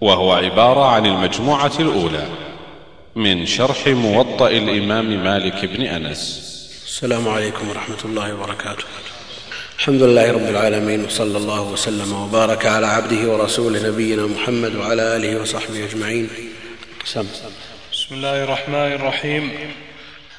وهو عبارة عن المجموعة الأولى من شرح موطأ الإمام مالك بن أنس. السلام عليكم ورحمة الله وبركاته. الحمد لله رب العالمين وصلى الله وسلم وبارك على عبده ورسوله نبينا محمد وعلى آله وصحبه أجمعين. سم. بسم الله الرحمن الرحيم.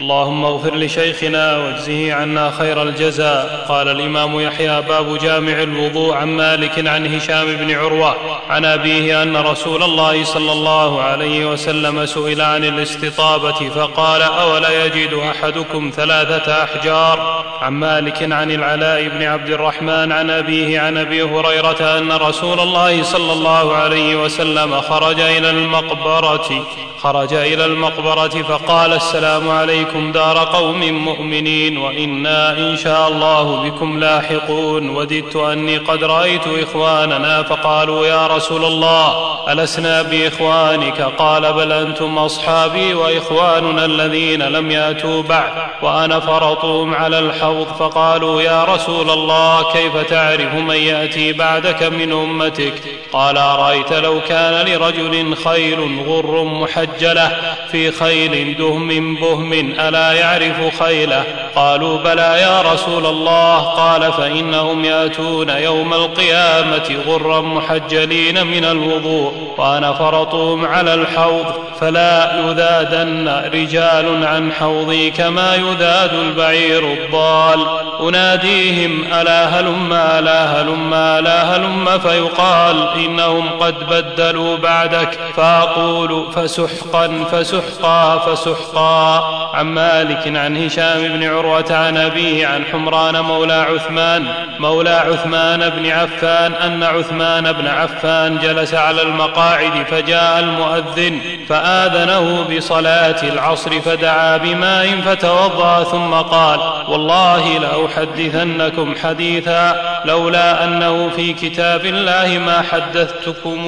اللهم اغفر لشيخنا واجزه عنا خير الجزاء. قال الإمام يحيى باب جامع الوضوء عن مالك عن هشام بن عروة عن أبيه أن رسول الله صلى الله عليه وسلم سئل عن الاستطابة فقال أولا يجد أحدكم ثلاثة أحجار؟ عن مالك عن العلاء بن عبد الرحمن عن أبيه عن أبي هريرة أن رسول الله صلى الله عليه وسلم خرج إلى المقبرة خرج إلى المقبرة فقال السلام عليكم. دار قوم مؤمنين وإنا إن شاء الله بكم لاحقون. وددت أني قد رأيت إخواننا فقالوا يا رسول الله ألسنا بإخوانك؟ قال بل أنتم أصحابي وإخواننا الذين لم يأتوا بعد وأنا فرطهم على الحوض. فقالوا يا رسول الله كيف تعرف من يأتي بعدك من أمتك؟ قال أرأيت لو كان لرجل خيل غر محج مسجله في خيل دهم بهم ألا يعرف خيله؟ قالوا بلى يا رسول الله. قال فإنهم يأتون يوم القيامة غرا محجلين من الوضوء وأنا فرطهم على الحوض فلا يذادن رجال عن حوضي كما يذاد البعير الضال. أناديهم ألا هلم ألا هلم ألا هلم؟ فيقال إنهم قد بدلوا بعدك. فأقول فسحقا فسحقا فسحقا. عن مالك عن هشام بن عروة عن أبيه عن حمران مولى عثمان مولى عثمان بن عفان أن عثمان بن عفان جلس على المقاعد فجاء المؤذن فآذنه بصلاة العصر فدعا بماء فتوضأ ثم قال والله لأحدثنكم حديثا لولا أنه في كتاب الله ما حدثتكم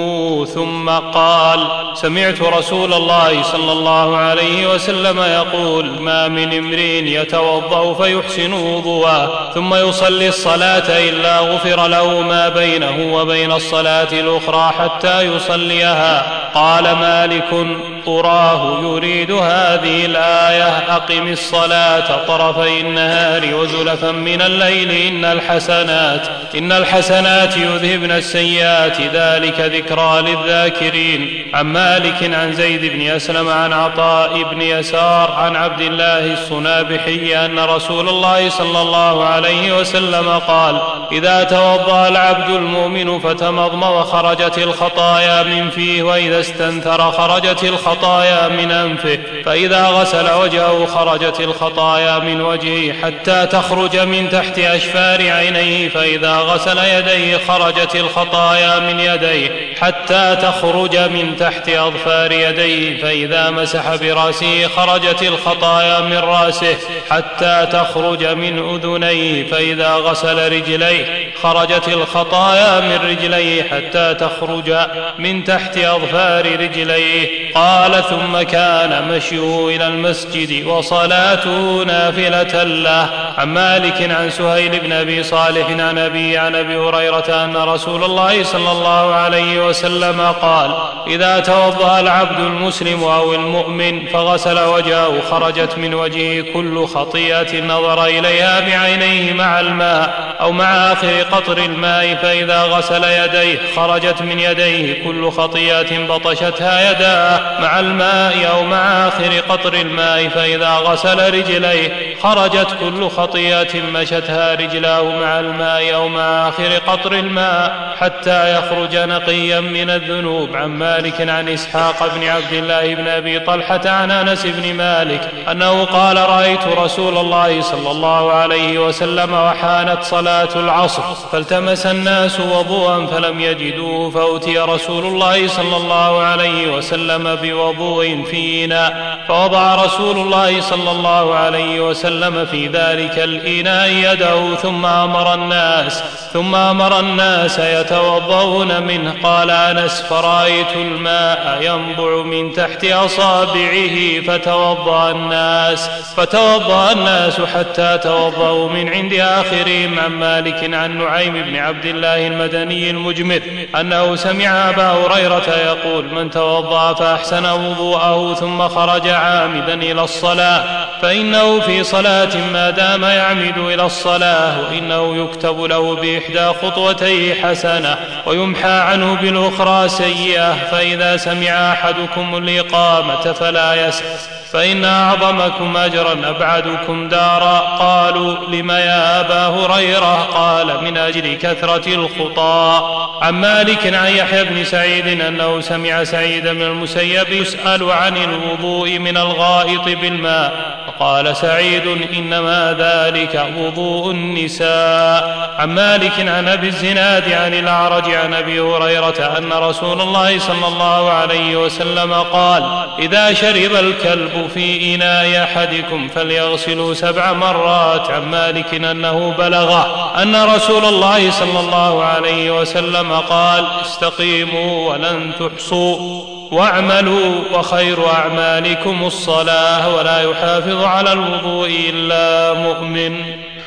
ثم قال سمعت رسول الله صلى الله عليه وسلم يقول ما من امرئ يتوضأ فيحسن وضوءا ثم يصلي الصلاة إلا غفر له ما بينه وبين الصلاة الأخرى حتى يصليها. قال مالك أراه يريد هذه الآية أقم الصلاة طرفي النهار وزلفا من الليل إن الحسنات إن الحسنات يذهبن السيئات ذلك ذكرى للذاكرين. عن مالك عن زيد بن أسلم عن عطاء بن يسار عن عبد الله الصنابحي أن رسول الله صلى الله عليه وسلم قال إذا توضأ العبد المؤمن فتمضمض خرجت الخطايا من فيه وإذا استنثر خرجت الخطايا من أنفه فإذا غسل وجهه خرجت الخطايا من وجهه حتى تخرج من تحت أشفار عينيه فإذا غسل يديه خرجت الخطايا من يديه حتى تخرج من تحت أظفار يديه فإذا مسح برأسه خرجت الخطايا من رأسه حتى تخرج من أذنيه فإذا غسل رجليه خرجت الخطايا من رجليه حتى تخرج من تحت أظفار رجليه. قال ثم كان مشيه إلى المسجد وصلاته نافلة له. عن مالك عن سهيل بن أبي صالح عن أبي عن أبي هريرة أن رسول الله صلى الله عليه وسلم قال إذا توضأ العبد المسلم أو المؤمن فغسل وجهه خرجت من وجهه كل خطيئة نظر إليها بعينيه مع الماء أو مع آخر قطر الماء فإذا غسل يديه خرجت من يديه كل خطيئة بطشتها يداه مع الماء أو مع آخر قطر الماء فإذا غسل رجليه خرجت كل خطيئة مشتها رجلاه مع الماء أو مع آخر قطر الماء حتى يخرج نقيا من الذنوب. عن مالك عن إسحاق بن عبد الله بن أبي طلحة عن أنس بن مالك أنه قال رأيت رسول الله صلى الله عليه وسلم وحانت صلاة العصر فالتمس الناس وضوءا فلم يجدوه فأتي رسول الله صلى الله عليه وسلم بوضوء في إناء فوضع رسول الله صلى الله عليه وسلم في ذلك الإناء يده ثم أمر الناس ثم أمر الناس يتوضؤون منه. قال أنس فرأيت الماء ينبع من تحت أصابعه فتوضأ الناس فتوضأ الناس حتى توضأوا من عند آخرهم عن مالك عن نعيم بن عبد الله المدني المجمر أنه سمع أبا هريرة يقول من توضأ فأحسن وضوءه ثم خرج عامدا إلى الصلاة فإنه في صلاة ما دام يعمد إلى الصلاة وإنه يكتب له بإحدى خطوتيه حسنة ويمحى عنه بالأخرى سيئة فإذا سمع أحدكم الإقامة فلا يسأل فإن أعظمكم أجرا أبعدكم دارا قالوا لم يا أبا هريرة? قال من أجل كثرة الخطى عن مالك عن يحيى بن سعيد أنه سمع سعيد بن المسيب يسأل عن الوضوء من الغائط بالماء. فقال سعيد إنما ذلك وضوء النساء. عن مالك عن أبي الزناد عن الأعرج عن أبي هريرة أن رسول الله صلى الله عليه وسلم قال إذا شرب الكلب في إناء أحدكم فليغسلوا سبع مرات. عن مالك أنه بلغ أن رسول الله صلى الله عليه وسلم قال استقيموا ولن تحصوا. واعملوا وخير أعمالكم الصلاة ولا يحافظ على الوضوء إلا مؤمن.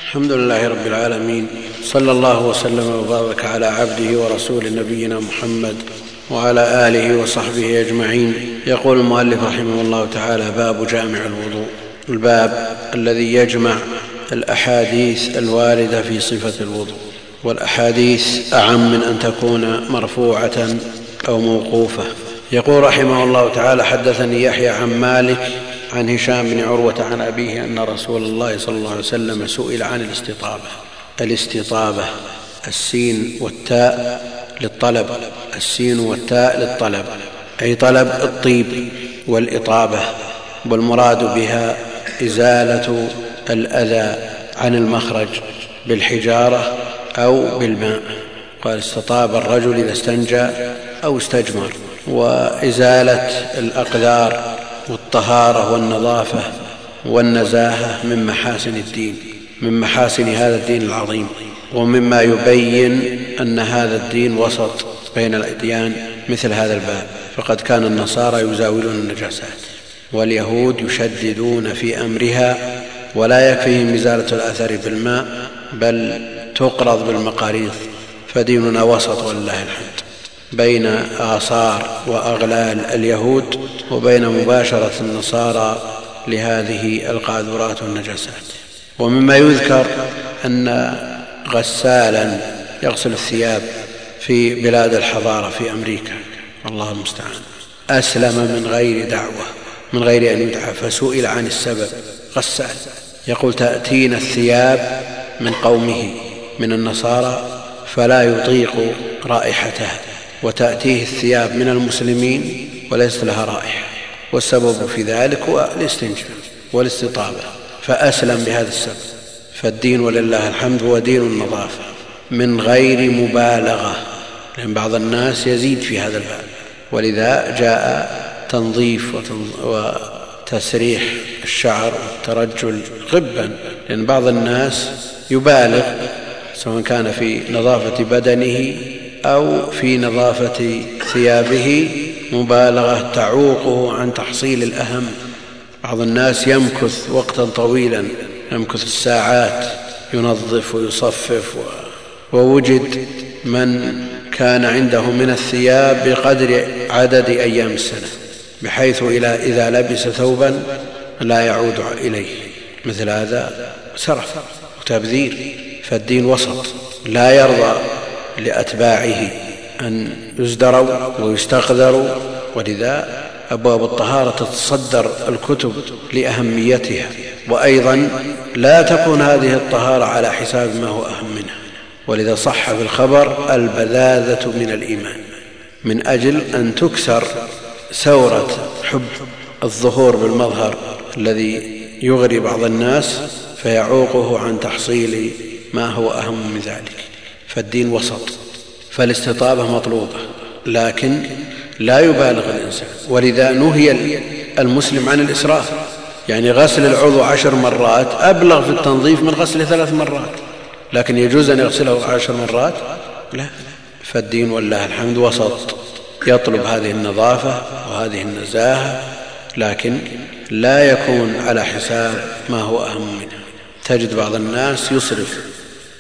الحمد لله رب العالمين. صلى الله وسلم وبارك على عبده ورسول نبينا محمد وعلى آله وصحبه أجمعين. يقول المؤلف رحمه الله تعالى باب جامع الوضوء. الباب الذي يجمع الأحاديث الواردة في صفة الوضوء والأحاديث أعم من أن تكون مرفوعة أو موقوفة. يقول رحمه الله تعالى حدثني يحيى عن مالك عن هشام بن عروة عن أبيه أن رسول الله صلى الله عليه وسلم سئل عن الاستطابة. الاستطابة السين والتاء للطلب السين والتاء للطلب أي طلب الطيب والإطابة والمراد بها إزالة الأذى عن المخرج بالحجارة أو بالماء. قال استطاب الرجل إذا استنجى أو استجمر. وإزالة الأقدار والطهارة والنظافة والنزاهة من محاسن الدين من محاسن هذا الدين العظيم ومما يبين أن هذا الدين وسط بين الأديان مثل هذا الباب. فقد كان النصارى يزاولون النجاسات واليهود يشددون في أمرها ولا يكفيهم إزالة الاثر بالماء بل تقرض بالمقاريض. فديننا وسط ولله الحمد. بين آثار وأغلال اليهود وبين مباشرة النصارى لهذه القاذورات والنجاسات. ومما يذكر أن غسالا يغسل الثياب في بلاد الحضارة في أمريكا. الله المستعان. أسلم من غير دعوة من غير أن يدعى فسئل عن السبب. غسال. يقول تأتينا الثياب من قومه من النصارى فلا يطيق رائحتها. وتأتيه الثياب من المسلمين وليست لها رائحة. والسبب في ذلك هو الاستنجاء والاستطابة. فأسلم بهذا السبب. فالدين ولله الحمد هو دين النظافة. من غير مبالغة. لأن بعض الناس يزيد في هذا الباب. ولذا جاء تنظيف وتسريح الشعر والترجل غبا. لأن بعض الناس يبالغ سواء كان في نظافة بدنه أو في نظافة ثيابه مبالغة تعوقه عن تحصيل الأهم. بعض الناس يمكث وقتا طويلا يمكث الساعات ينظف ويصفف ووجد من كان عنده من الثياب بقدر عدد أيام السنة بحيث إذا لبس ثوبا لا يعود إليه. مثل هذا سرف وتبذير فالدين وسط لا يرضى لأتباعه أن يزدروا ويستقذروا ولذا أبواب الطهارة تتصدر الكتب لأهميتها. وأيضا لا تكون هذه الطهارة على حساب ما هو أهم منها. ولذا صح في الخبر البذاذة من الإيمان من أجل أن تكسر ثورة حب الظهور بالمظهر الذي يغري بعض الناس فيعوقه عن تحصيل ما هو أهم من ذلك. فالدين وسط فالاستطابة مطلوبة لكن لا يبالغ الإنسان. ولذا نهي المسلم عن الإسراف يعني غسل العضو عشر مرات أبلغ في التنظيف من غسله ثلاث مرات لكن يجوز أن يغسله عشر مرات؟ لا. فالدين والله الحمد وسط يطلب هذه النظافة وهذه النزاهة لكن لا يكون على حساب ما هو أهم منها. تجد بعض الناس يصرف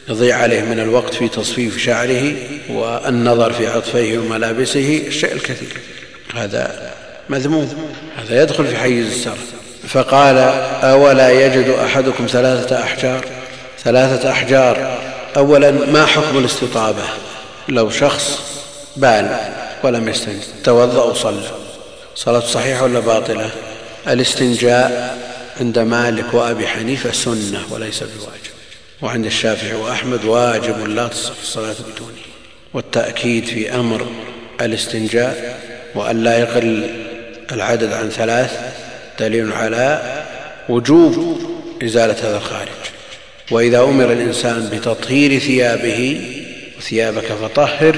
يضيع عليه من الوقت في تصفيف شعره والنظر في عطفيه وملابسه الشيء الكثير. هذا مذموم. هذا يدخل في حيز السر فقال أولا يجد أحدكم ثلاثة أحجار؟ ثلاثة أحجار. أولا ما حكم الاستطابة؟ لو شخص بال ولم يستنج توضأ وصلى. صلاة صحيحة ولا باطلة؟ الاستنجاء عند مالك وأبي حنيفة سنة وليس بواجب. وعند الشافعي وأحمد واجب لا تصح الصلاة بدونه والتأكيد في أمر الاستنجاء وأن لا يقل العدد عن ثلاث دليل على وجوب إزالة هذا الخارج. وإذا أمر الإنسان بتطهير ثيابه ثيابك فطهر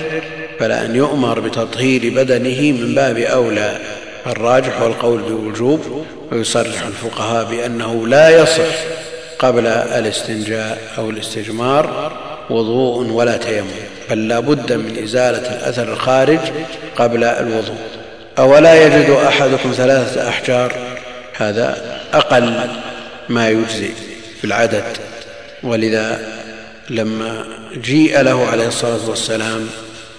فلا أن يؤمر بتطهير بدنه من باب أولى. الراجح هو القول بوجوب ويصرح الفقهاء بأنه لا يصح قبل الاستنجاء أو الاستجمار وضوء ولا تيمم بل لا بد من إزالة الأثر الخارج قبل الوضوء. أولا يجد أحدكم ثلاثة أحجار هذا أقل ما يجزي في العدد. ولذا لما جيء له عليه الصلاة والسلام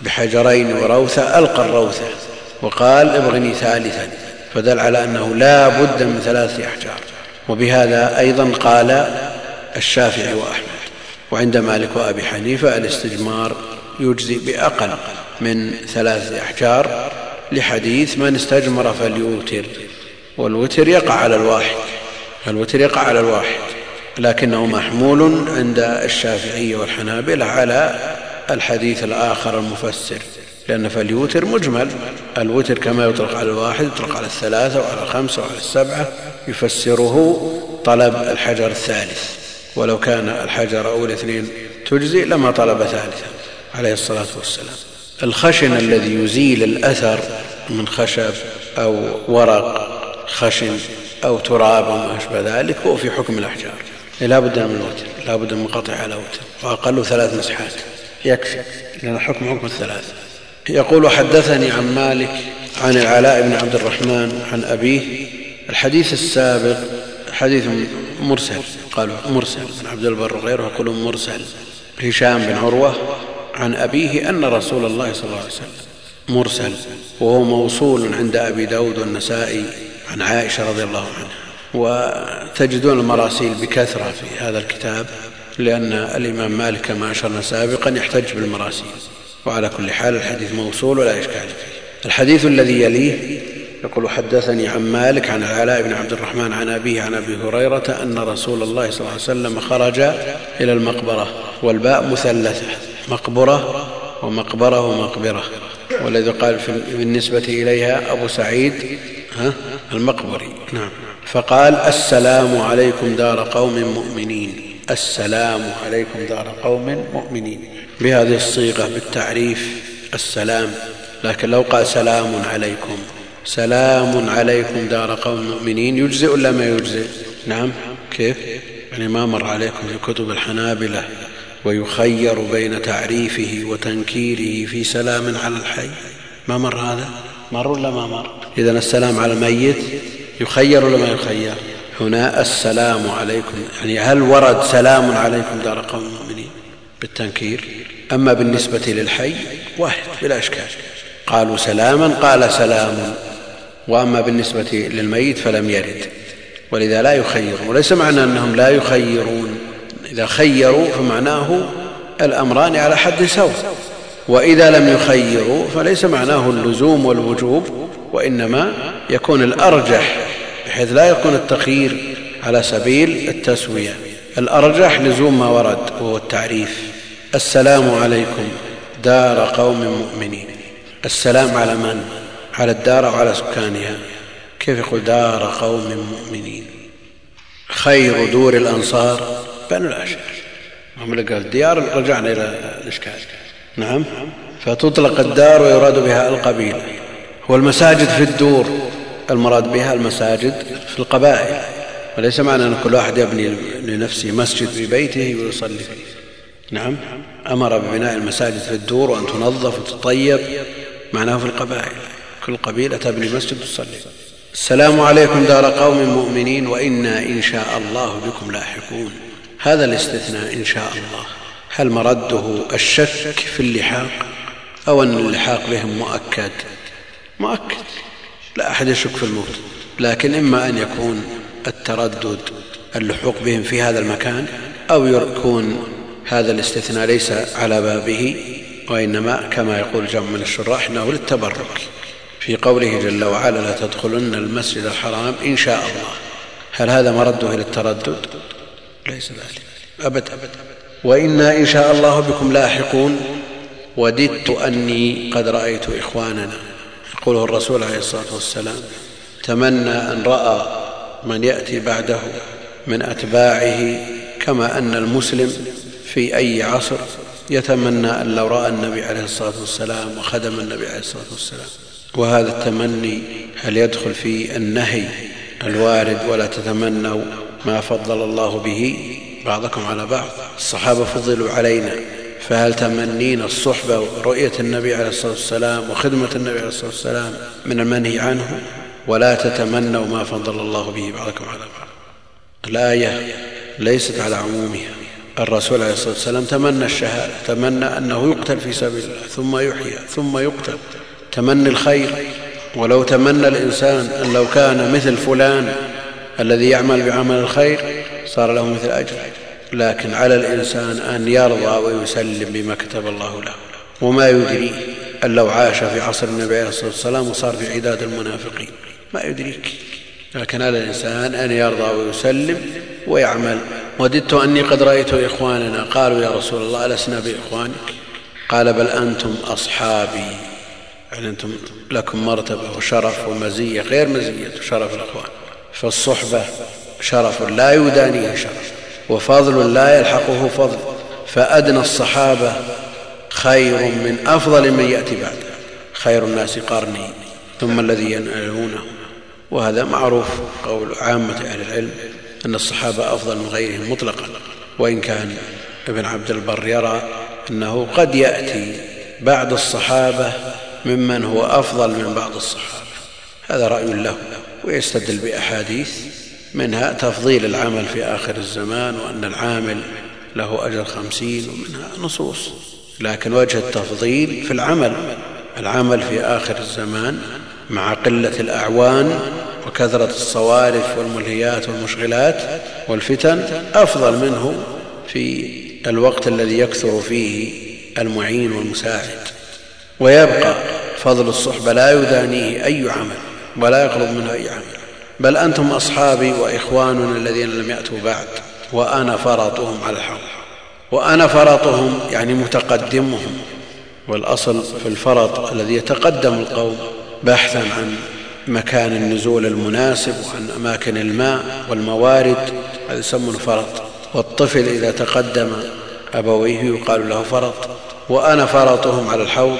بحجرين وروثة ألقى الروثة وقال ابغني ثالثا فدل على أنه لا بد من ثلاثة أحجار. وبهذا أيضا قال الشافعي وأحمد وعند مالك وأبي حنيفة الاستجمار يجزي بأقل من ثلاثة أحجار لحديث من استجمر فليوتر والوتر يقع على الواحد الوتر يقع على الواحد لكنه محمول عند الشافعية والحنابلة على الحديث الآخر المفسر لأن فاليوتر مجمل الوتر كما يطلق على الواحد يطلق على الثلاثة وعلى الخمسة وعلى السبعة يفسره طلب الحجر الثالث ولو كان الحجر أو الاثنين تجزي لما طلب ثالثا عليه الصلاة والسلام. الخشن الذي يزيل الأثر من خشب أو ورق خشن أو تراب أو ما أشبه ذلك هو في حكم الأحجار. لا بد من الوتر لا بد من قطع على وتر وأقل ثلاث مسحات. يكفي لأن الحكم حكم الثلاث. يقول حدثني عن مالك عن العلاء بن عبد الرحمن عن أبيه الحديث السابق حديث مرسل قالوا مرسل بن عبد البر وغيره يقولون مرسل. هشام بن عروة عن أبيه أن رسول الله صلى الله عليه وسلم مرسل وهو موصول عند أبي داود والنسائي عن عائشة رضي الله عنها. وتجدون المراسيل بكثرة في هذا الكتاب لأن الإمام مالك كما أشرنا سابقا يحتج بالمراسيل. وعلى كل حال الحديث موصول ولا إشكال فيه. الحديث الذي يليه يقول حدثني عن مالك عن العلاء بن عبد الرحمن عن أبيه عن أبي هريرة أن رسول الله صلى الله عليه وسلم خرج إلى المقبرة والباء مثلثة مقبرة ومقبرة ومقبرة. والذي قال بالنسبة إليها أبو سعيد المقبري. نعم. فقال السلام عليكم دار قوم مؤمنين. السلام عليكم دار قوم مؤمنين. بهذه الصيغة بالتعريف السلام لكن لو قال سلام عليكم. سلام عليكم دار قوم مؤمنين. يجزئ ولا ما يجزئ؟ نعم. كيف؟ يعني ما مر عليكم في كتب الحنابلة ويخير بين تعريفه وتنكيره في سلام على الحي؟ ما مر هذا؟ مر ولا ما مر؟ اذا السلام على الميت يخير ولا ما يخير؟ هنا السلام عليكم. يعني هل ورد سلام عليكم دار قوم مؤمنين بالتنكير؟ أما بالنسبة للحي واحد بلا إشكال. قالوا سلاما قال سلام. وأما بالنسبة للميت فلم يرد ولذا لا يخيرون. وليس معنى أنهم لا يخيرون. إذا خيروا فمعناه الأمران على حد سواء. وإذا لم يخيروا فليس معناه اللزوم والوجوب وإنما يكون الأرجح بحيث لا يكون التخيير على سبيل التسوية. الأرجح لزوم ما ورد وهو التعريف. السلام عليكم دار قوم مؤمنين. السلام على من؟ على الدار أو على سكانها؟ كيف يقول دار قوم مؤمنين؟ خير دور الأنصار بنو الأشعر هم اللي قال الديار رجعنا إلى الإشكال. نعم. فتطلق الدار ويراد بها القبيلة. والمساجد في الدور المراد بها المساجد في القبائل. وليس معنى أن كل واحد يبني لنفسه مسجد في بيته ويصلي فيه. نعم. أمر ببناء المساجد في الدور وأن تنظف وتطيب معناه في القبائل. كل قبيلة تبني مسجد تصلي السلام عليكم دار قوم مؤمنين وإنا إن شاء الله بكم لاحقون. هذا الاستثناء إن شاء الله. هل مرده الشك في اللحاق أو أن اللحاق بهم مؤكد؟ مؤكد. لا أحد يشك في الموت. لكن إما أن يكون التردد اللحوق بهم في هذا المكان أو يكون هذا الاستثناء ليس على بابه وإنما كما يقول جمع من الشراح إنه للتبرك. في قوله جل وعلا لا تدخلن المسجد الحرام إن شاء الله. هل هذا مرده إلى التردد؟ ليس ذلك. أبدا. وإنا إن شاء الله بكم لاحقون. وددت أني قد رأيت إخواننا. يقوله الرسول عليه الصلاة والسلام تمنى أن رأى من يأتي بعده من أتباعه كما أن المسلم في أي عصر يتمنى أن لو رأى النبي عليه الصلاة والسلام وخدم النبي عليه الصلاة والسلام. وهذا التمني هل يدخل في النهي الوارد ولا تتمنوا ما فضل الله به؟ بعضكم على بعض. الصحابة فضلوا علينا. فهل تمنين الصحبة ورؤية النبي عليه الصلاة والسلام وخدمة النبي عليه الصلاة والسلام من المنهي عنه؟ ولا تتمنوا ما فضل الله به؟ بعضكم على بعض. الآية ليست على عمومها. الرسول عليه الصلاة والسلام تمنى الشهادة تمنى أنه يقتل في سبيل الله ثم يحيى ثم يقتل. تمني الخير ولو تمنى الإنسان أن لو كان مثل فلان الذي يعمل بعمل الخير صار له مثل أجر. لكن على الإنسان أن يرضى ويسلم بما كتب الله له. وما يدريه أن لو عاش في عصر النبي عليه الصلاة والسلام وصار في عداد المنافقين. ما يدريك لكن على الإنسان أن يرضى ويسلم ويعمل. وددت أني قد رأيت إخواننا قالوا يا رسول الله ألسنا بإخوانك؟ قال بل أنتم أصحابي. أنتم لكم مرتبة وشرف ومزية غير مزية شرف الأخوان. فالصحبة شرف لا يدانيه شرف وفضل لا يلحقه فضل. فأدنى الصحابة خير من أفضل من يأتي بعده خير الناس قرني ثم الذي ينألونه. وهذا معروف قول عامة أهل العلم أن الصحابة أفضل من غيرهم مطلقا. وإن كان ابن عبد البر يرى أنه قد يأتي بعد الصحابة ممن هو أفضل من بعض الصحابة. هذا رأي له ويستدل بأحاديث منها تفضيل العمل في آخر الزمان وأن العامل له أجر خمسين ومنها نصوص. لكن وجه التفضيل في العمل العمل في آخر الزمان مع قلة الأعوان وكثرة الصوارف والملهيات والمشغلات والفتن أفضل منه في الوقت الذي يكثر فيه المعين والمساعد. ويبقى فضل الصحبة لا يدانيه أي عمل ولا يقرب منه أي عمل. بل أنتم أصحابي وإخواننا الذين لم يأتوا بعد وأنا فرطهم على الحوض وأنا فرطهم يعني متقدمهم. والأصل في الفرط الذي يتقدم القوم بحثا عن مكان النزول المناسب وعن أماكن الماء والموارد هذا يسمى فرط والطفل إذا تقدم أبويه يقال له فرط. وأنا فرطهم على الحوض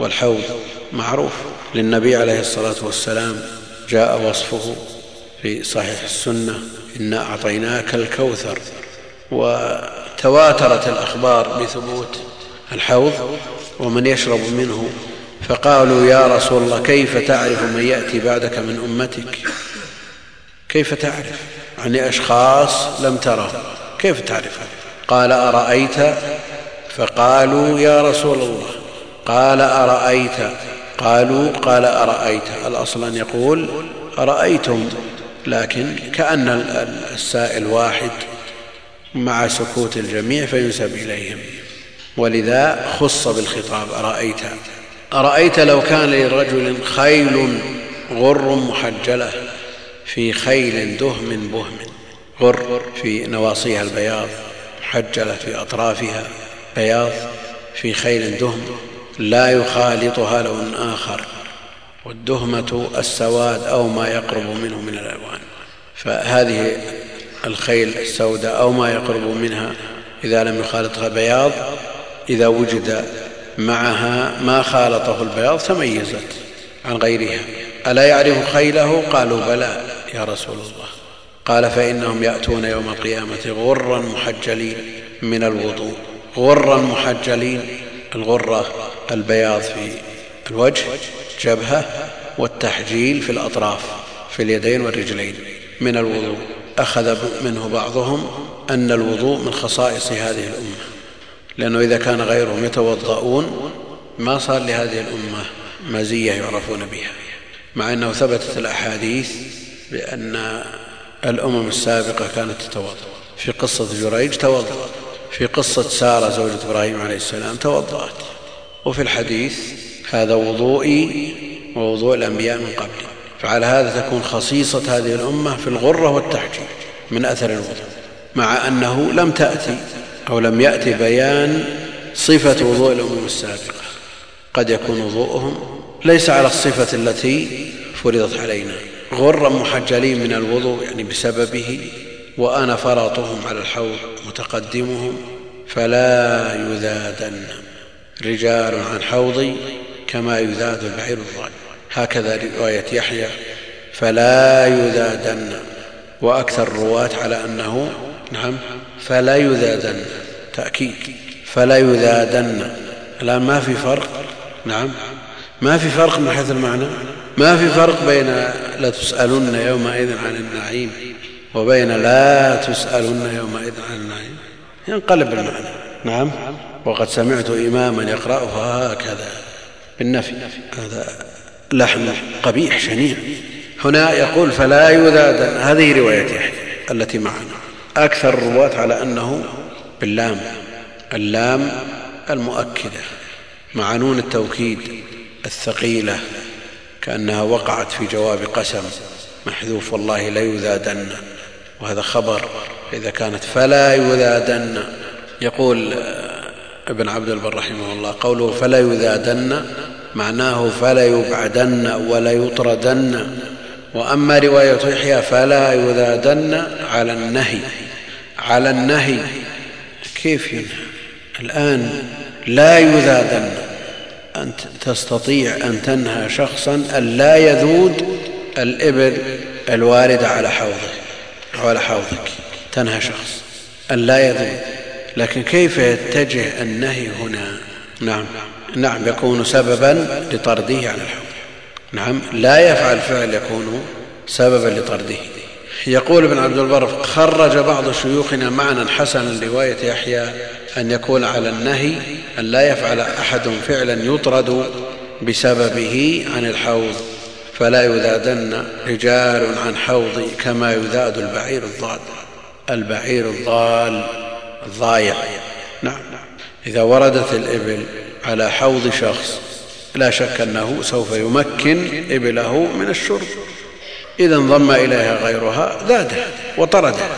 والحوض معروف للنبي عليه الصلاة والسلام جاء وصفه في صحيح السنة إنا أعطيناك الكوثر وتواترت الأخبار بثبوت الحوض ومن يشرب منه فقالوا يا رسول الله كيف تعرف من يأتي بعدك من أمتك؟ كيف تعرف؟ يعني أشخاص لم تره كيف تعرف؟ قال أرأيت؟ فقالوا يا رسول الله قال أرأيت؟ قالوا قال أرأيت. الأصل أن يقول أرأيتم لكن كأن السائل واحد مع سكوت الجميع فينسب إليهم. ولذا خص بالخطاب أرأيت. أرأيت لو كان لرجل خيل غر محجلة في خيل دهم بهم غر في نواصيها البياض محجلة في أطرافها بياض في خيل دهم. لا يخالطها لون آخر والدهمة السواد أو ما يقرب منه من الألوان. فهذه الخيل السوداء أو ما يقرب منها إذا لم يخالطها بياض إذا وجد معها ما خالطه البياض تميزت عن غيرها. ألا يعرف خيله؟ قالوا بلى يا رسول الله. قال فإنهم يأتون يوم القيامة غرا محجلين من الوضوء غرا محجلين الغرة البياض في الوجه جبهة والتحجيل في الأطراف في اليدين والرجلين. من الوضوء. أخذ منه بعضهم أن الوضوء من خصائص هذه الأمة. لأنه إذا كان غيرهم يتوضؤون ما صار لهذه الأمة مزية يعرفون بها. مع أنه ثبتت الأحاديث بأن الأمم السابقة كانت تتوضأ. في قصة جريج توضأت في قصة سارة زوجة إبراهيم عليه السلام توضأت. وفي الحديث هذا وضوئي ووضوء الأنبياء من قبلي فعلى هذا تكون خصيصة هذه الأمة في الغرة والتحجيل من أثر الوضوء مع أنه لم تأتي أو لم يأتي بيان صفة وضوء الأمم السابقة. قد يكون وضوءهم ليس على الصفة التي فرضت علينا. غرا محجلين من الوضوء يعني بسببه وأنا فرطهم على الحوض متقدمهم فلا يذادن رجال عن حوضي كما يذاد البعير الضال هكذا رواية يحيى فلا يذادن. وأكثر الرواة على أنه نعم فلا يذادن. تأكيد. فلا يذادن. الآن ما في فرق؟ نعم. ما في فرق من حيث المعنى؟ ما في فرق بين لتسألن يومئذ عن النعيم؟ وبين لا تسألن يومئذ عن النعيم ينقلب المعنى. نعم. وقد سمعت إماما يقرأها هكذا. بالنفي. هذا لحن قبيح شنيع. هنا يقول فلا يذادن هذه رواية يحيى التي معنا. أكثر الرواة على أنه باللام. اللام المؤكدة. مع نون التوكيد الثقيلة. كأنها وقعت في جواب قسم. محذوف والله ليذادن. وهذا خبر إذا كانت فلا يذادن. يقول ابن عبد البر رحمه الله قوله فلا يذادن معناه فلا يبعدن ولا يطردن. وأما رواية يحيى فلا يذادن على النهي. على النهي. كيف ينهى؟ الآن لا يذادن. أنت تستطيع أن تنهى شخصا أن لا يذود الإبل الواردة على حوضه. على حوضك تنهى شخص. أن لا يذود لكن كيف يتجه النهي هنا؟ نعم. نعم يكون سببا لطرده عن الحوض نعم لا يفعل فعل يكون سببا لطرده. يقول ابن عبد البر خرج بعض شيوخنا معنى حسنا روايه يحيى أن يكون على النهي أن لا يفعل أحد فعلا يطرد بسببه عن الحوض. فلا يذادن رجال عن حوضي كما يذاد البعير الضال. البعير الضال الضايع. نعم. إذا وردت الإبل على حوض شخص لا شك أنه سوف يمكن إبله من الشرب. إذا انضم إليها غيرها ذادها وطردها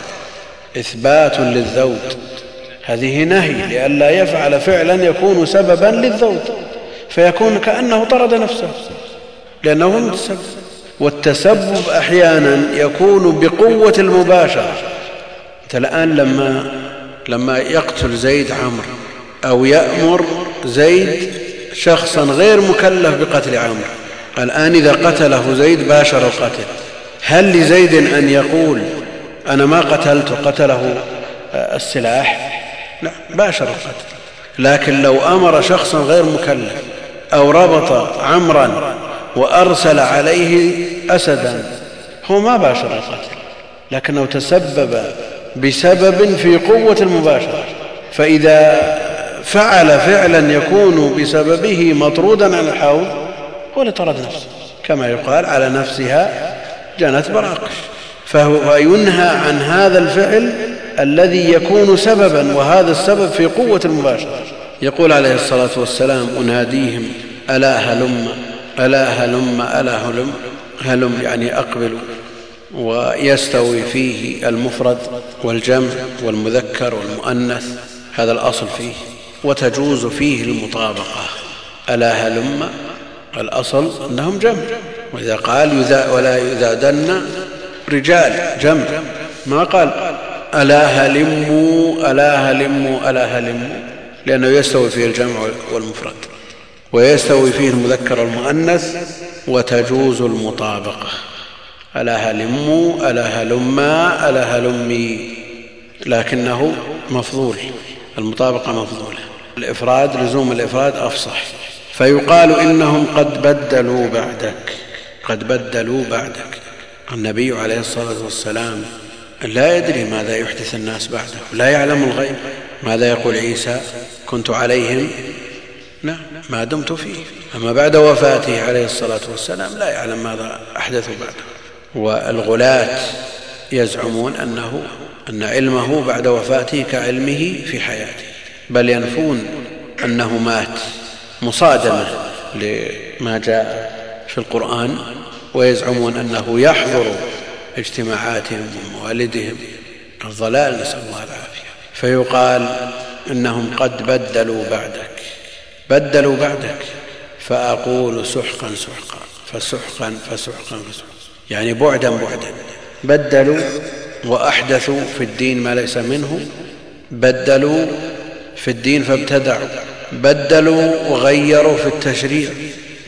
إثبات للذود هذه نهي لئلا يفعل فعلا يكون سببا للذود فيكون كأنه طرد نفسه. لأنه هو المتسبب والتسبب أحيانا يكون بقوة المباشرة. انت الآن لما لما يقتل زيد عمرو أو يأمر زيد شخصا غير مكلف بقتل عمرو. الآن إذا قتله زيد باشر القتل. هل لزيد أن يقول أنا ما قتلت قتله السلاح؟ لا باشر القتل. لكن لو أمر شخصا غير مكلف أو ربط عمرا وأرسل عليه أسدا. هو ما باشر القتل لكنه تسبب بسبب في قوة المباشرة. فإذا فعل فعلا يكون بسببه مطرودا عن الحوض هو لطرد نفسه. كما يقال على نفسها جنت براقش فهو ينهى عن هذا الفعل الذي يكون سببا وهذا السبب في قوة المباشرة. يقول عليه الصلاة والسلام أناديهم ألا هلم؟ ألا هلم ألا هلم. هلم يعني أقبلوا ويستوي فيه المفرد والجمع والمذكر والمؤنث هذا الأصل فيه. وتجوز فيه المطابقة. ألا هلم؟ الأصل أنهم جمع. وإذا قال يذا ولا يذادن رجال جمع. ما قال؟ ألا هلموا ألا هلموا ألا هلموا. لأنه يستوي فيه الجمع والمفرد. ويستوي فيه المذكر والمؤنث وتجوز المطابقة. ألا هلموا ألا هلما ألا هلمي. لكنه مفضول المطابقة مفضولة. الإفراد لزوم الإفراد أفصح. فيقال إنهم قد بدلوا بعدك قد بدلوا بعدك. النبي عليه الصلاة والسلام لا يدري ماذا يحدث الناس بعده لا يعلم الغيب. ماذا يقول عيسى؟ كنت عليهم نعم ما دمت فيه. أما بعد وفاته عليه الصلاة والسلام لا يعلم ماذا أحدثوا بعده والغلاة يزعمون أنه أن علمه بعد وفاته كعلمه في حياته. بل ينفون أنه مات مصادمة لما جاء في القرآن ويزعمون أنه يحضر اجتماعاتهم وموالدهم. الضلال نسأل الله العافية. فيقال إنهم قد بدلوا بعدك. بدلوا بعدك فأقول سحقا سحقا فسحقا فسحقا فسحقا. يعني بعدا بعدا. بدلوا وأحدثوا في الدين ما ليس منه بدلوا في الدين فابتدعوا بدلوا وغيروا في التشريع.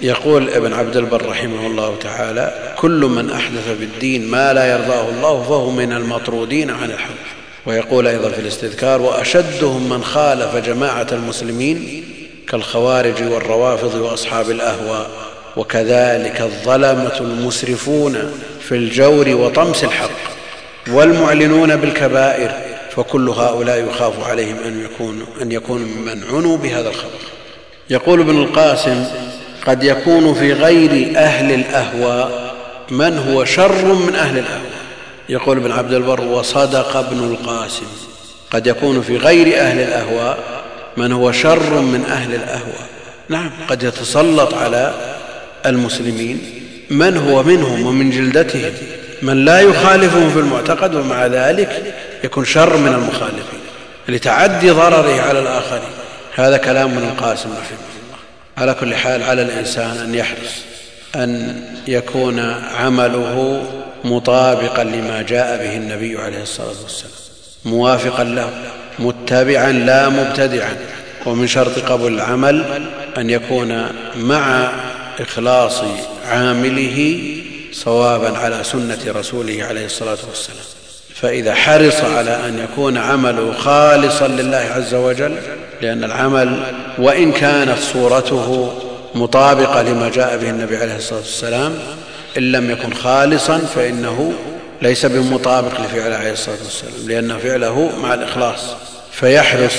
يقول ابن عبد البر رحمه الله تعالى كل من أحدث في الدين ما لا يرضاه الله فهو من المطرودين عن الحق. ويقول أيضا في الاستذكار وأشدهم من خالف جماعة المسلمين كالخوارج والروافض وأصحاب الأهواء وكذلك الظلمة المسرفون في الجور وطمس الحق والمعلنون بالكبائر فكل هؤلاء يخاف عليهم أن يكونوا, أن يكونوا ممن عنوا بهذا الخبر. يقول ابن القاسم قد يكون في غير أهل الأهواء من هو شر من أهل الأهواء يقول ابن عبد البر وصدق ابن القاسم قد يكون في غير أهل الأهواء من هو شر من أهل الأهواء نعم قد يتسلط على المسلمين. من هو منهم ومن جلدتهم من لا يخالفهم في المعتقد ومع ذلك يكون شر من المخالفين. لتعدي ضرره على الآخرين. هذا كلام من القاسم رحمه الله. على كل حال على الإنسان أن يحرص أن يكون عمله مطابقا لما جاء به النبي عليه الصلاة والسلام موافقا له. متبعا لا مبتدعا. ومن شرط قبول العمل أن يكون مع إخلاص عامله صوابا على سنة رسوله عليه الصلاة والسلام. فإذا حرص على أن يكون عمله خالصا لله عز وجل لأن العمل وإن كانت صورته مطابقة لما جاء به النبي عليه الصلاة والسلام إن لم يكن خالصا فإنه ليس بمطابق لفعله عليه الصلاة والسلام لأن فعله مع الإخلاص. فيحرص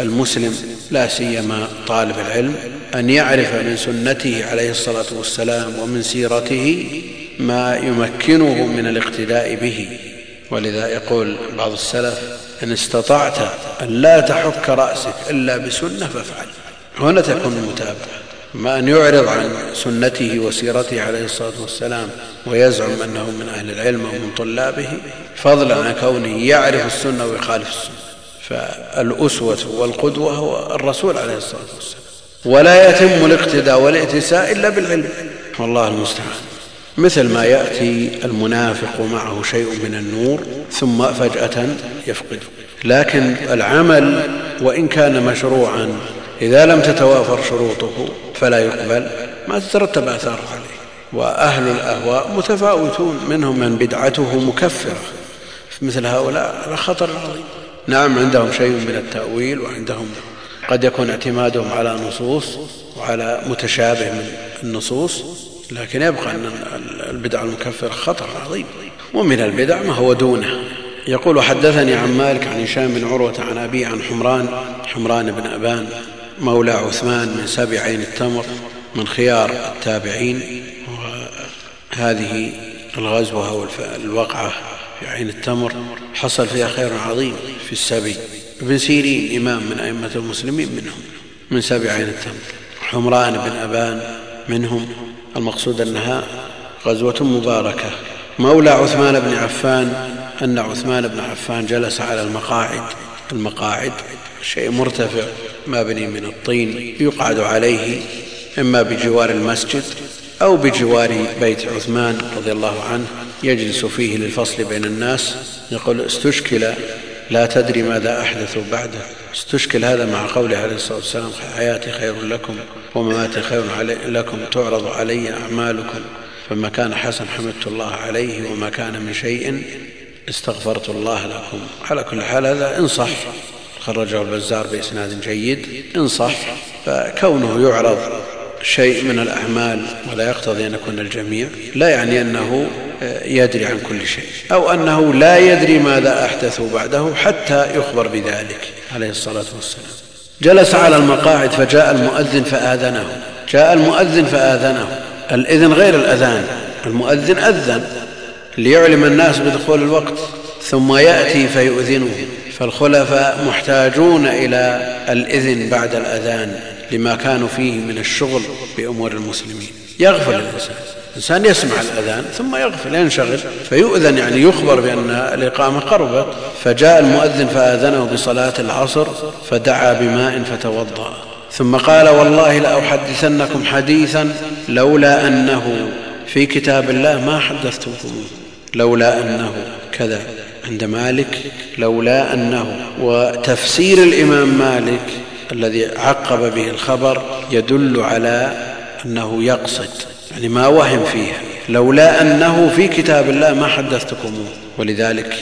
المسلم لا سيما طالب العلم أن يعرف من سنته عليه الصلاة والسلام ومن سيرته ما يمكنه من الاقتداء به. ولذا يقول بعض السلف إن استطعت أن لا تحك رأسك إلا بسنة فافعل. هنا تكون المتابعة. ما أن يعرض عن سنته وسيرته عليه الصلاة والسلام ويزعم أنه من أهل العلم ومن طلابه فضلا عن كونه يعرف السنة ويخالف السنة. فالأسوة والقدوة هو الرسول عليه الصلاة والسلام. ولا يتم الاقتداء والائتساء إلا بالعلم. والله المستعان. مثل ما يأتي المنافق ومعه شيء من النور ثم فجأة يفقده لكن العمل وإن كان مشروعا إذا لم تتوافر شروطه فلا يقبل ما تترتب آثاره عليه. وأهل الأهواء متفاوتون منهم من بدعته مكفرة مثل هؤلاء خطر عظيم. نعم عندهم شيء من التأويل وعندهم قد يكون اعتمادهم على نصوص وعلى متشابه من النصوص لكن يبقى أن البدع المكفرة خطر عظيم. ومن البدع ما هو دونه. يقول حدثني عن مالك عن هشام بن عروة عن أبي عن حمران حمران بن أبان مولى عثمان من سبع عين التمر من خيار التابعين وهذه الغزوة أو الوقعة في عين التمر حصل فيها خير عظيم في السبي. ابن سيرين إمام من أئمة المسلمين منهم من سبي عين التمر. حمران بن أبان منهم المقصود أنها غزوة مباركة. مولى عثمان بن عفان أن عثمان بن عفان جلس على المقاعد المقاعد شيء مرتفع. مبني من الطين يقعد عليه إما بجوار المسجد أو بجوار بيت عثمان رضي الله عنه يجلس فيه للفصل بين الناس يقول استشكل لا تدري ماذا أحدثوا بعده. استشكل هذا مع قوله عليه الصلاة والسلام حياتي خير لكم ومماتي خير لكم تعرض علي أعمالكم. فما كان حسن حمدت الله عليه وما كان من شيء استغفرت الله لكم. على كل حال هذا إن صح. خرجه البزار بإسناد جيد إن صح فكونه يعرض شيء من الأعمال ولا يقتضي أن يكون الجميع لا يعني أنه يدري عن كل شيء أو أنه لا يدري ماذا أحدثوا بعده حتى يخبر بذلك عليه الصلاة والسلام. جلس على المقاعد فجاء المؤذن فآذنه جاء المؤذن فآذنه. الإذن غير الأذان المؤذن أذن ليعلم الناس بدخول الوقت ثم يأتي فيؤذنه. فالخلفاء محتاجون إلى الإذن بعد الأذان لما كانوا فيه من الشغل بأمور المسلمين. يغفل الإنسان. الإنسان يسمع الأذان ثم يغفل ينشغل فيؤذن يعني يخبر بأن الإقامة قربت. فجاء المؤذن فآذنه بصلاة العصر فدعا بماء فتوضأ. ثم قال والله لأحدثنكم حديثا لولا أنه في كتاب الله ما حدثتكم لولا أنه كذا. عند مالك لولا أنه وتفسير الإمام مالك الذي عقب به الخبر يدل على أنه يقصد يعني ما وهم فيها لولا أنه في كتاب الله ما حدثتكم. ولذلك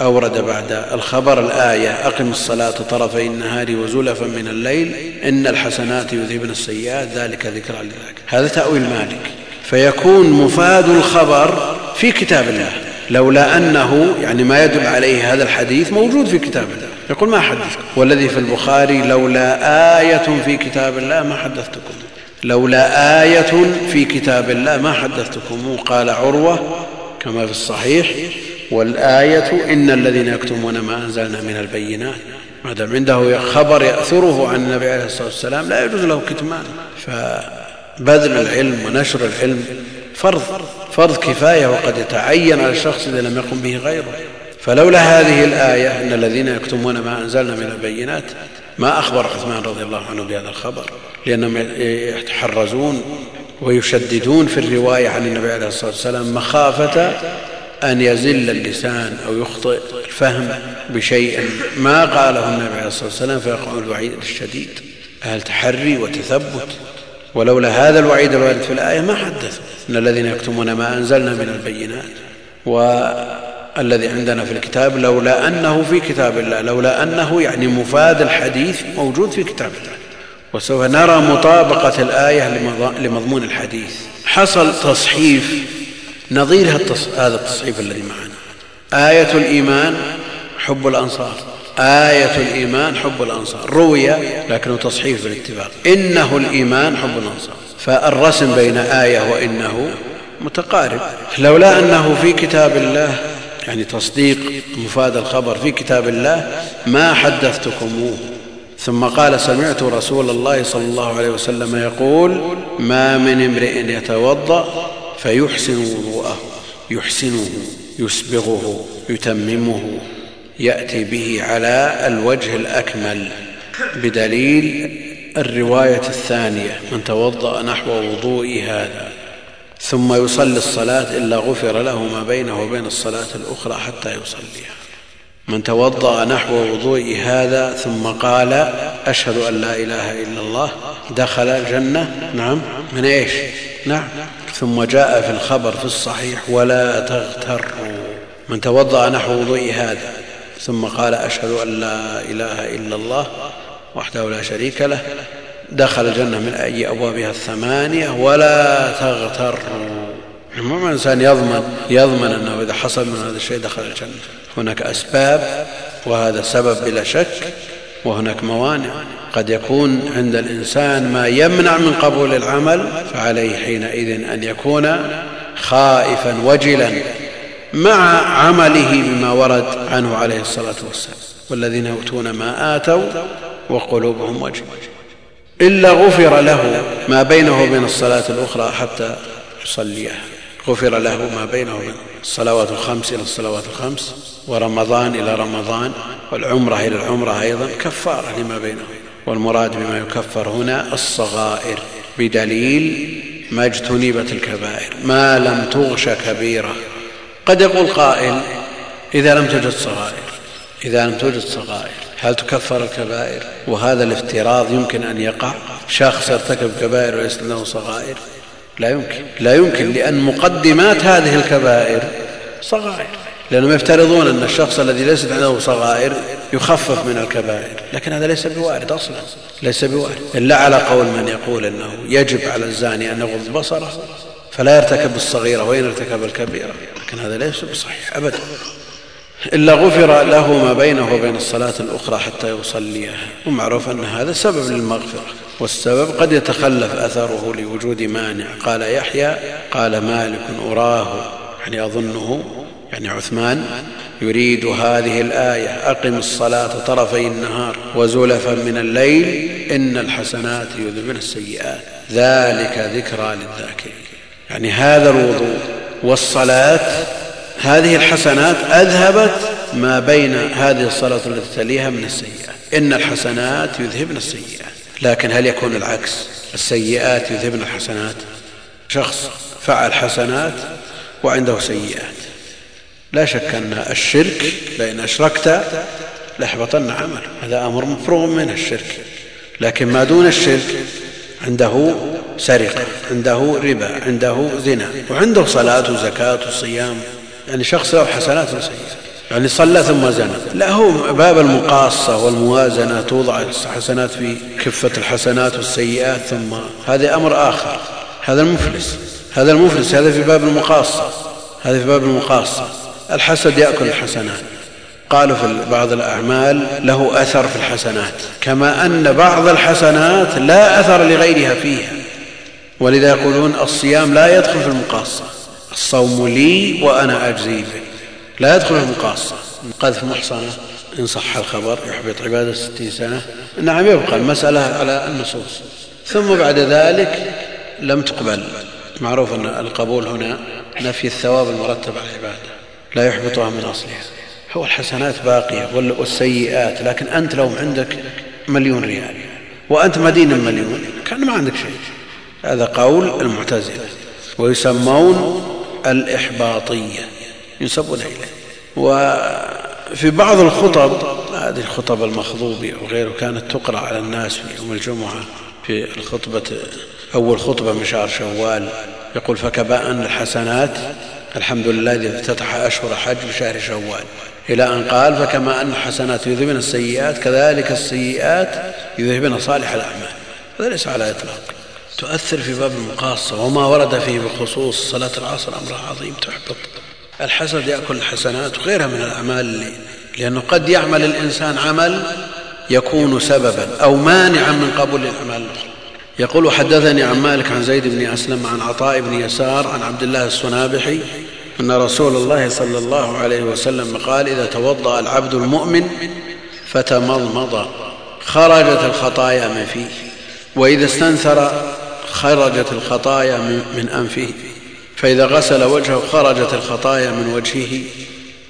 أورد بعد الخبر الآية أقم الصلاة طرفي النهار وزلفا من الليل إن الحسنات يذهبن السيئات ذلك ذكرى لذلك هذا تأويل مالك. فيكون مفاد الخبر في كتاب الله. لولا أنه يعني ما يدل عليه هذا الحديث موجود في كتاب الله. يقول ما حدثكم والذي في البخاري لولا آية في كتاب الله ما حدثتكم. لولا آية في كتاب الله ما حدثتكم. قال عروة كما في الصحيح والآية إن الذين يكتمون ما أنزلنا من البينات ما دام عنده خبر يأثره عن النبي عليه الصلاة والسلام لا يجوز له كتمان. فبذل العلم ونشر العلم فرض فرض كفاية وقد يتعين على الشخص إذا لم يقم به غيره. فلولا هذه الآية إن الذين يكتمون ما أنزلنا من البينات ما أخبر عثمان رضي الله عنه بهذا الخبر لأنهم يتحرزون ويشددون في الرواية عن النبي عليه الصلاة والسلام مخافة أن يزل اللسان أو يخطئ الفهم بشيء ما قاله النبي عليه الصلاة والسلام فيقع الوعيد الشديد أهل تحري وتثبت. ولولا هذا الوعيد الوارد في الآية ما حدثوا إن الذين يكتمون ما أنزلنا من البينات والذي عندنا في الكتاب لولا أنه في كتاب الله لولا أنه يعني مفاد الحديث موجود في كتاب الله. وسوف نرى مطابقة الآية لمضمون الحديث. حصل تصحيف نظير هذا التصحيف الذي معنا. آية الإيمان حب الأنصار. آية الإيمان حب الأنصار. روي لكنه تصحيف بالاتفاق. إنه الإيمان حب الأنصار. فالرسم بين آية وإنه متقارب. لولا أنه في كتاب الله يعني تصديق مفاد الخبر في كتاب الله ما حدثتكموه ثم قال سمعت رسول الله صلى الله عليه وسلم يقول ما من امرئ يتوضأ فيحسن وضوءه يحسنه يسبغه يتممه يأتي به على الوجه الأكمل بدليل الرواية الثانية من توضأ نحو وضوء هذا. ثم يصلي الصلاة إلا غفر له ما بينه وبين الصلاة الأخرى حتى يصليها. من توضأ نحو وضوء هذا ثم قال أشهد أن لا إله إلا الله دخل الجنة. نعم. من إيش؟ نعم. ثم جاء في الخبر في الصحيح ولا تغتروا. من توضأ نحو وضوء هذا ثم قال أشهد أن لا إله إلا الله وحده لا شريك له دخل الجنة من أي أبوابها الثمانية ولا تغتروا المهم الإنسان يضمن يضمن أنه إذا حصل من هذا الشيء دخل الجنة. هناك أسباب وهذا سبب بلا شك وهناك موانع. قد يكون عند الإنسان ما يمنع من قبول العمل فعليه حينئذ أن يكون خائفا وجلا مع عمله بما ورد عنه عليه الصلاة والسلام. والذين يؤتون ما آتوا وقلوبهم وجه. إلا غفر له ما بينه وبين الصلاة الأخرى حتى يصليها. غفر له ما بينه وبين الصلوات الخمس إلى الصلوات الخمس ورمضان إلى رمضان والعمرة إلى العمرة أيضا كفارة لما بينه. والمراد بما يكفر هنا الصغائر. بدليل ما اجتنبت الكبائر. ما لم تغش كبيرة. قد يقول قائل إذا لم توجد صغائر. إذا لم توجد صغائر. هل تكفر الكبائر؟ وهذا الافتراض يمكن أن يقع. شخص يرتكب كبائر وليس له صغائر. لا يمكن. لا يمكن لأن مقدمات هذه الكبائر صغائر. لأنهم يفترضون أن الشخص الذي ليست عنده صغائر يخفف من الكبائر. لكن هذا ليس بوارد أصلا. ليس بوارد. إلا على قول من يقول أنه يجب على الزاني أن يغض بصره. فلا يرتكب الصغيرة وإن ارتكب الكبيرة. لكن هذا ليس بصحيح أبدا. إلا غفر له ما بينه وبين الصلاة الأخرى حتى يصليها. ومعروف أن هذا سبب للمغفرة. والسبب قد يتخلف أثره لوجود مانع. قال يحيى قال مالك أراه يعني أظنه يعني عثمان يريد هذه الآية أقم الصلاة طرفي النهار وزلفا من الليل إن الحسنات يذهبن السيئات. ذلك ذكرى للذاكرين. يعني هذا الوضوء والصلاة هذه الحسنات أذهبت ما بين هذه الصلاة التي تليها من السيئات إن الحسنات يذهبن السيئات لكن هل يكون العكس؟ السيئات يذهبن الحسنات. شخص فعل حسنات وعنده سيئات. لا شك أن الشرك لئن أشركت لأحبطن عمله. هذا أمر مفروغ منه الشرك لكن ما دون الشرك عنده سرقة عنده ربا عنده زنا وعنده صلاة وزكاة وصيام. يعني شخص له حسنات وسيئات. يعني صلى ثم زنى. لا هو باب المقاصة والموازنة توضع الحسنات في كفة الحسنات والسيئات ثم هذا أمر آخر. هذا المفلس. هذا المفلس هذا في باب المقاصة. هذا في باب المقاصة. الحسد يأكل الحسنات. قالوا في بعض الأعمال له أثر في الحسنات. كما أن بعض الحسنات لا أثر لغيرها فيها. ولذا يقولون الصيام لا يدخل في المقاصة. الصوم لي وأنا أجزي به. لا يدخل المقاصة قذف محصنة إن صح الخبر يحبط عبادة ستين سنة. نعم يبقى المسألة على النصوص. ثم بعد ذلك لم تقبل. معروف أن القبول هنا نفي الثواب المرتب على العبادة. لا يحبطها من أصلها. هو الحسنات باقية والسيئات لكن أنت لو عندك مليون ريال. وأنت مدين المليون كان ما عندك شيء. هذا قول المعتزلة. ويسمون الإحباطية ينسبون إليه. وفي بعض الخطب هذه الخطب المخضوبة وغيره كانت تقرأ على الناس في يوم الجمعة في الخطبة أول خطبة من شهر شوال يقول فكباء الحسنات الحمد لله الذي افتتح أشهر حج بشهر شوال. إلى أن قال فكما أن الحسنات يذهبن السيئات كذلك السيئات يذهبن صالح الأعمال. هذا ليس على إطلاق. تؤثر في باب المقاصة وما ورد فيه بخصوص صلاة العصر أمر عظيم تحبط. الحسد يأكل الحسنات وغيرها من الأعمال اللي لأنه قد يعمل الإنسان عمل يكون سببا أو مانعا من قبول الأعمال الأخرى. يقول حدثني عن مالك عن زيد بن أسلم عن عطاء بن يسار عن عبد الله السنابحي أن رسول الله صلى الله عليه وسلم قال إذا توضأ العبد المؤمن فتمضمض خرجت الخطايا من فيه. وإذا استنثر خرجت الخطايا من أنفه. فإذا غسل وجهه خرجت الخطايا من وجهه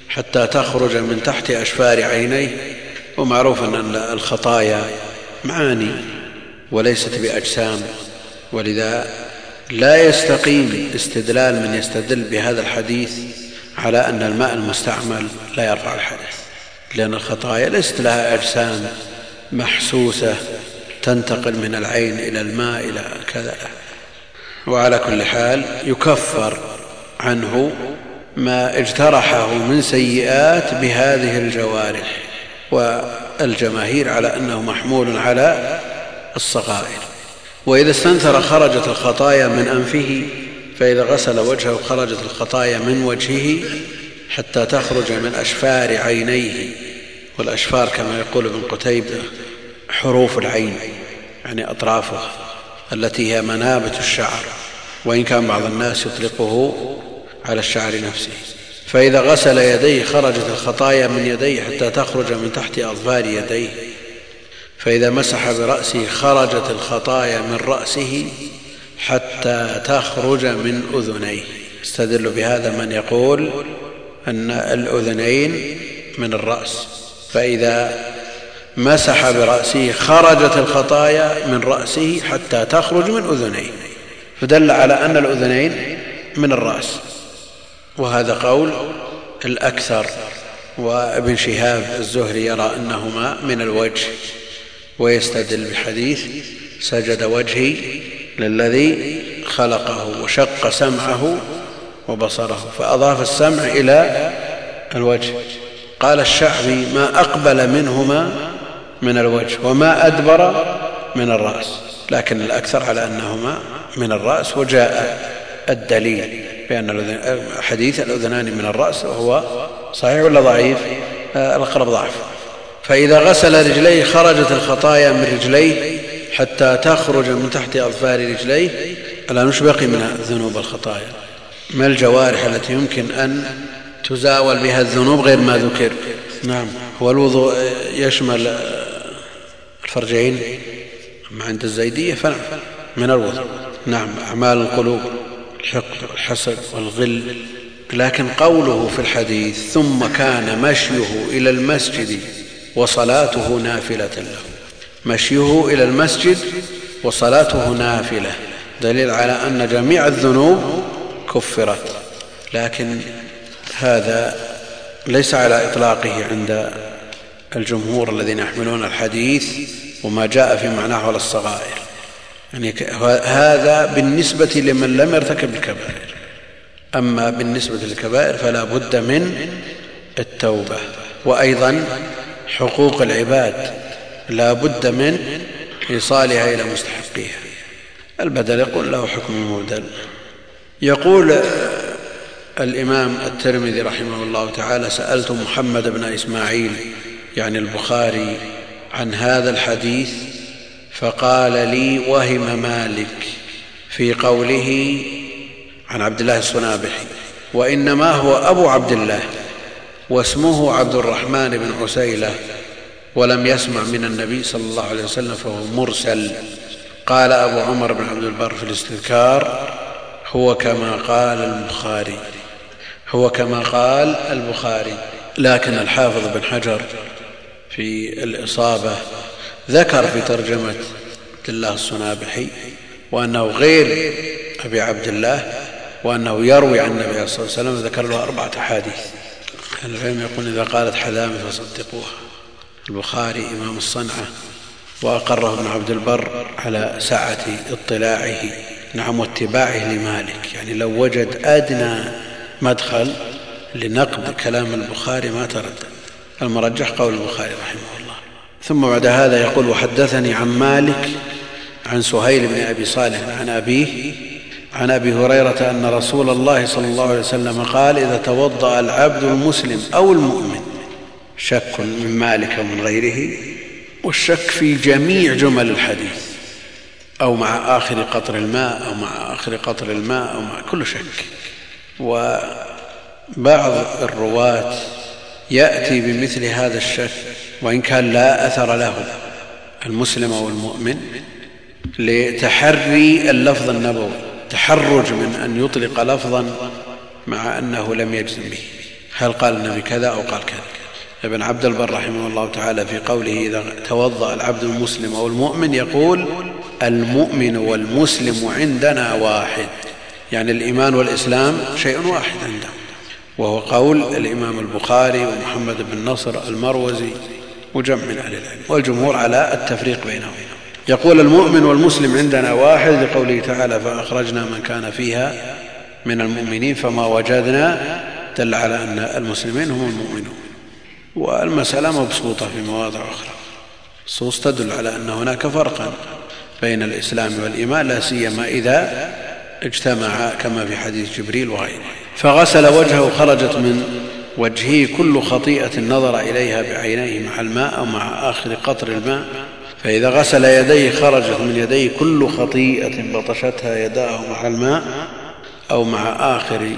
حتى تخرج من تحت أشفار عينيه. ومعروف أن الخطايا معاني وليست بأجسام. ولذا لا يستقيم استدلال من يستدل بهذا الحديث على أن الماء المستعمل لا يرفع الحدث. لأن الخطايا ليست لها أجسام محسوسة تنتقل من العين إلى الماء إلى كذا. وعلى كل حال يكفر عنه ما اجترحه من سيئات بهذه الجوارح والجماهير على أنه محمول على الصغائر. وإذا استنثر خرجت الخطايا من أنفه فإذا غسل وجهه خرجت الخطايا من وجهه حتى تخرج من أشفار عينيه. والأشفار كما يقول ابن قتيبة حروف العين يعني أطرافها التي هي منابت الشعر وإن كان بعض الناس يطلقه على الشعر نفسه. فإذا غسل يديه خرجت الخطايا من يديه حتى تخرج من تحت أظفار يديه. فإذا مسح برأسه خرجت الخطايا من رأسه حتى تخرج من أذنيه. استدل بهذا من يقول أن الأذنين من الرأس. فإذا مسح برأسه خرجت الخطايا من رأسه حتى تخرج من أذنيه. فدل على أن الأذنين من الرأس. وهذا قول الأكثر. وابن شهاب الزهري يرى أنهما من الوجه ويستدل بحديث سجد وجهي للذي خلقه وشق سمعه وبصره فأضاف السمع إلى الوجه. قال الشعبي ما أقبل منهما من الوجه وما أدبر من الرأس لكن الأكثر على أنهما من الرأس وجاء الدليل بأن حديث الأذنان من الرأس وهو صحيح ولا ضعيف؟ الأقرب ضعف. فإذا غسل رجليه خرجت الخطايا من رجليه حتى تخرج من تحت أظفار رجليه. لا مش بقي من الذنوب الخطايا؟ ما الجوارح التي يمكن أن تزاول بها الذنوب غير ما ذكر؟ نعم. هو الوضوء يشمل الفرجين أما عند الزيدية فنعم من الوضوء نعم أعمال القلوب الحقد والحسد والغل. لكن قوله في الحديث ثم كان مشيه إلى المسجد وصلاته نافلة له. مشيه إلى المسجد وصلاته نافلة. دليل على أن جميع الذنوب كفرت. لكن هذا ليس على إطلاقه عند الجمهور الذين يحملون الحديث وما جاء في معناه على الصغائر. يعني هذا بالنسبة لمن لم يرتكب الكبائر. أما بالنسبة للكبائر فلا بد من التوبة. وأيضا حقوق العباد لا بد من إيصالها إلى مستحقيها. البدل يقول له حكم المبدل يقول الإمام الترمذي رحمه الله تعالى سألت محمد بن إسماعيل يعني البخاري عن هذا الحديث فقال لي وهم مالك في قوله عن عبد الله الصنابحي وإنما هو أبو عبد الله واسمه عبد الرحمن بن عسيلة ولم يسمع من النبي صلى الله عليه وسلم فهو مرسل. قال أبو عمر بن عبد البر في الاستذكار هو كما قال البخاري هو كما قال البخاري. لكن الحافظ بن حجر في الإصابة ذكر في ترجمة عبد الله الصنابحي وأنه غير أبي عبد الله وأنه يروي عن النبي صلى الله عليه وسلم ذكر له أربعة أحاديث. العلم يقول إذا قالت حذامي فصدقوها. البخاري إمام الصنعة وأقره ابن عبد البر على سعة اطلاعه نعم واتباعه لمالك. يعني لو وجد أدنى مدخل لنقد كلام البخاري ما تردد. المرجح قول البخاري رحمه الله. ثم بعد هذا يقول وحدثني عن مالك عن سهيل بن أبي صالح عن أبيه عن أبي هريرة أن رسول الله صلى الله عليه وسلم قال إذا توضأ العبد المسلم أو المؤمن شك من مالك ومن غيره والشك في جميع جمل الحديث أو مع آخر قطر الماء أو مع آخر قطر الماء أو مع كل شك. وبعض الرواة يأتي بمثل هذا الشك وإن كان لا أثر له المسلم أو المؤمن لتحري اللفظ النبوي تحرج من أن يطلق لفظا مع أنه لم يجزم به. هل قال النبي كذا أو قال كذا؟ ابن عبد البر رحمه الله تعالى في قوله إذا توضأ العبد المسلم أو المؤمن يقول المؤمن والمسلم عندنا واحد. يعني الإيمان والإسلام شيء واحد عنده وهو قول الإمام البخاري ومحمد بن نصر المروزي وجمع من أهل العلم. والجمهور على التفريق بينهم. يقول المؤمن والمسلم عندنا واحد لقوله تعالى فأخرجنا من كان فيها من المؤمنين فما وجدنا دل على أن المسلمين هم المؤمنون. والمسألة مبسوطة في مواضع أخرى. الصوص تدل على أن هناك فرقا بين الإسلام والإيمان لا سيما إذا اجتمع كما في حديث جبريل وغيره. فغسل وجهه خرجت من وجهه كل خطيئة نظر إليها بعينيه مع الماء أو مع آخر قطر الماء. فإذا غسل يديه خرجت من يديه كل خطيئة بطشتها يداه مع الماء أو مع آخر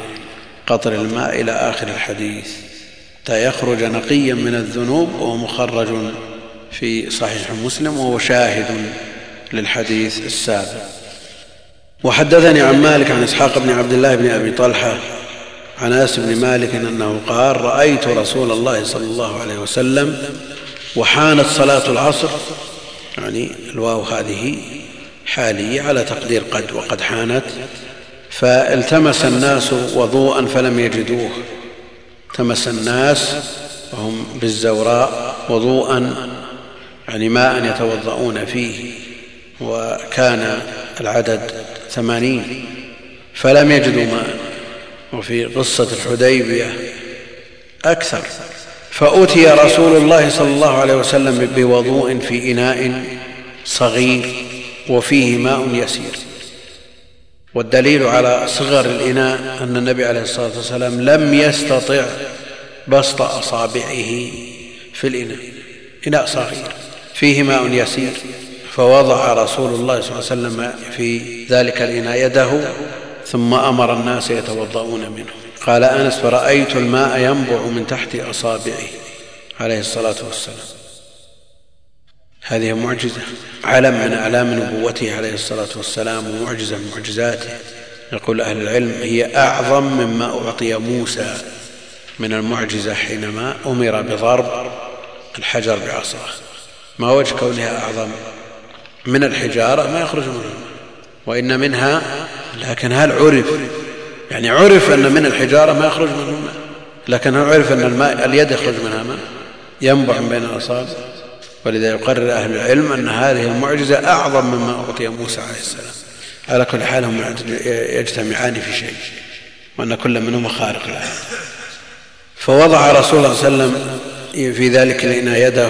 قطر الماء إلى آخر الحديث. حتى يخرج نقيا من الذنوب وهو مخرج في صحيح مسلم وهو شاهد للحديث السابق. وحدثني عن مالك عن إسحاق بن عبد الله بن أبي طلحة عن أنس بن مالك أنه قال رأيت رسول الله صلى الله عليه وسلم وحانت صلاة العصر. يعني الواو هذه حالية على تقدير قد وقد حانت. فالتمس الناس وضوءا فلم يجدوه. التمس الناس وهم بالزوراء وضوءا يعني ماء يتوضؤون فيه. وكان العدد ثمانين. فلم يجدوا ماء. وفي قصة الحديبية أكثر. فأتي رسول الله صلى الله عليه وسلم بوضوء في إناء صغير وفيه ماء يسير. والدليل على صغر الإناء أن النبي عليه الصلاة والسلام لم يستطع بسط أصابعه في الإناء إناء صغير فيه ماء يسير. فوضع رسول الله صلى الله عليه وسلم في ذلك الإناء يده ثم أمر الناس يتوضؤون منه. قال أنس فرأيت الماء ينبع من تحت أصابعه عليه الصلاة والسلام. هذه معجزة علم من أعلام نبوته عليه الصلاة والسلام ومعجزة من معجزاته. يقول أهل العلم هي أعظم مما أعطي موسى من المعجزة حينما أمر بضرب الحجر بعصاه. ما وجه كونها أعظم؟ من الحجارة ما يخرج منها وإن منها لكن هل عرف؟ يعني عرف أن من الحجارة ما يخرج منه ماء. لكن هل عرف أن الماء اليد يخرج منها ماء؟ ينبع من بين الأصابع. ولذا يقرر أهل العلم أن هذه المعجزة أعظم مما أعطي موسى عليه السلام. على كل حال هم يجتمعان في شيء وأن كل منهما خارق العاده فوضع رسول الله صلى الله عليه وسلم في ذلك الإناء يده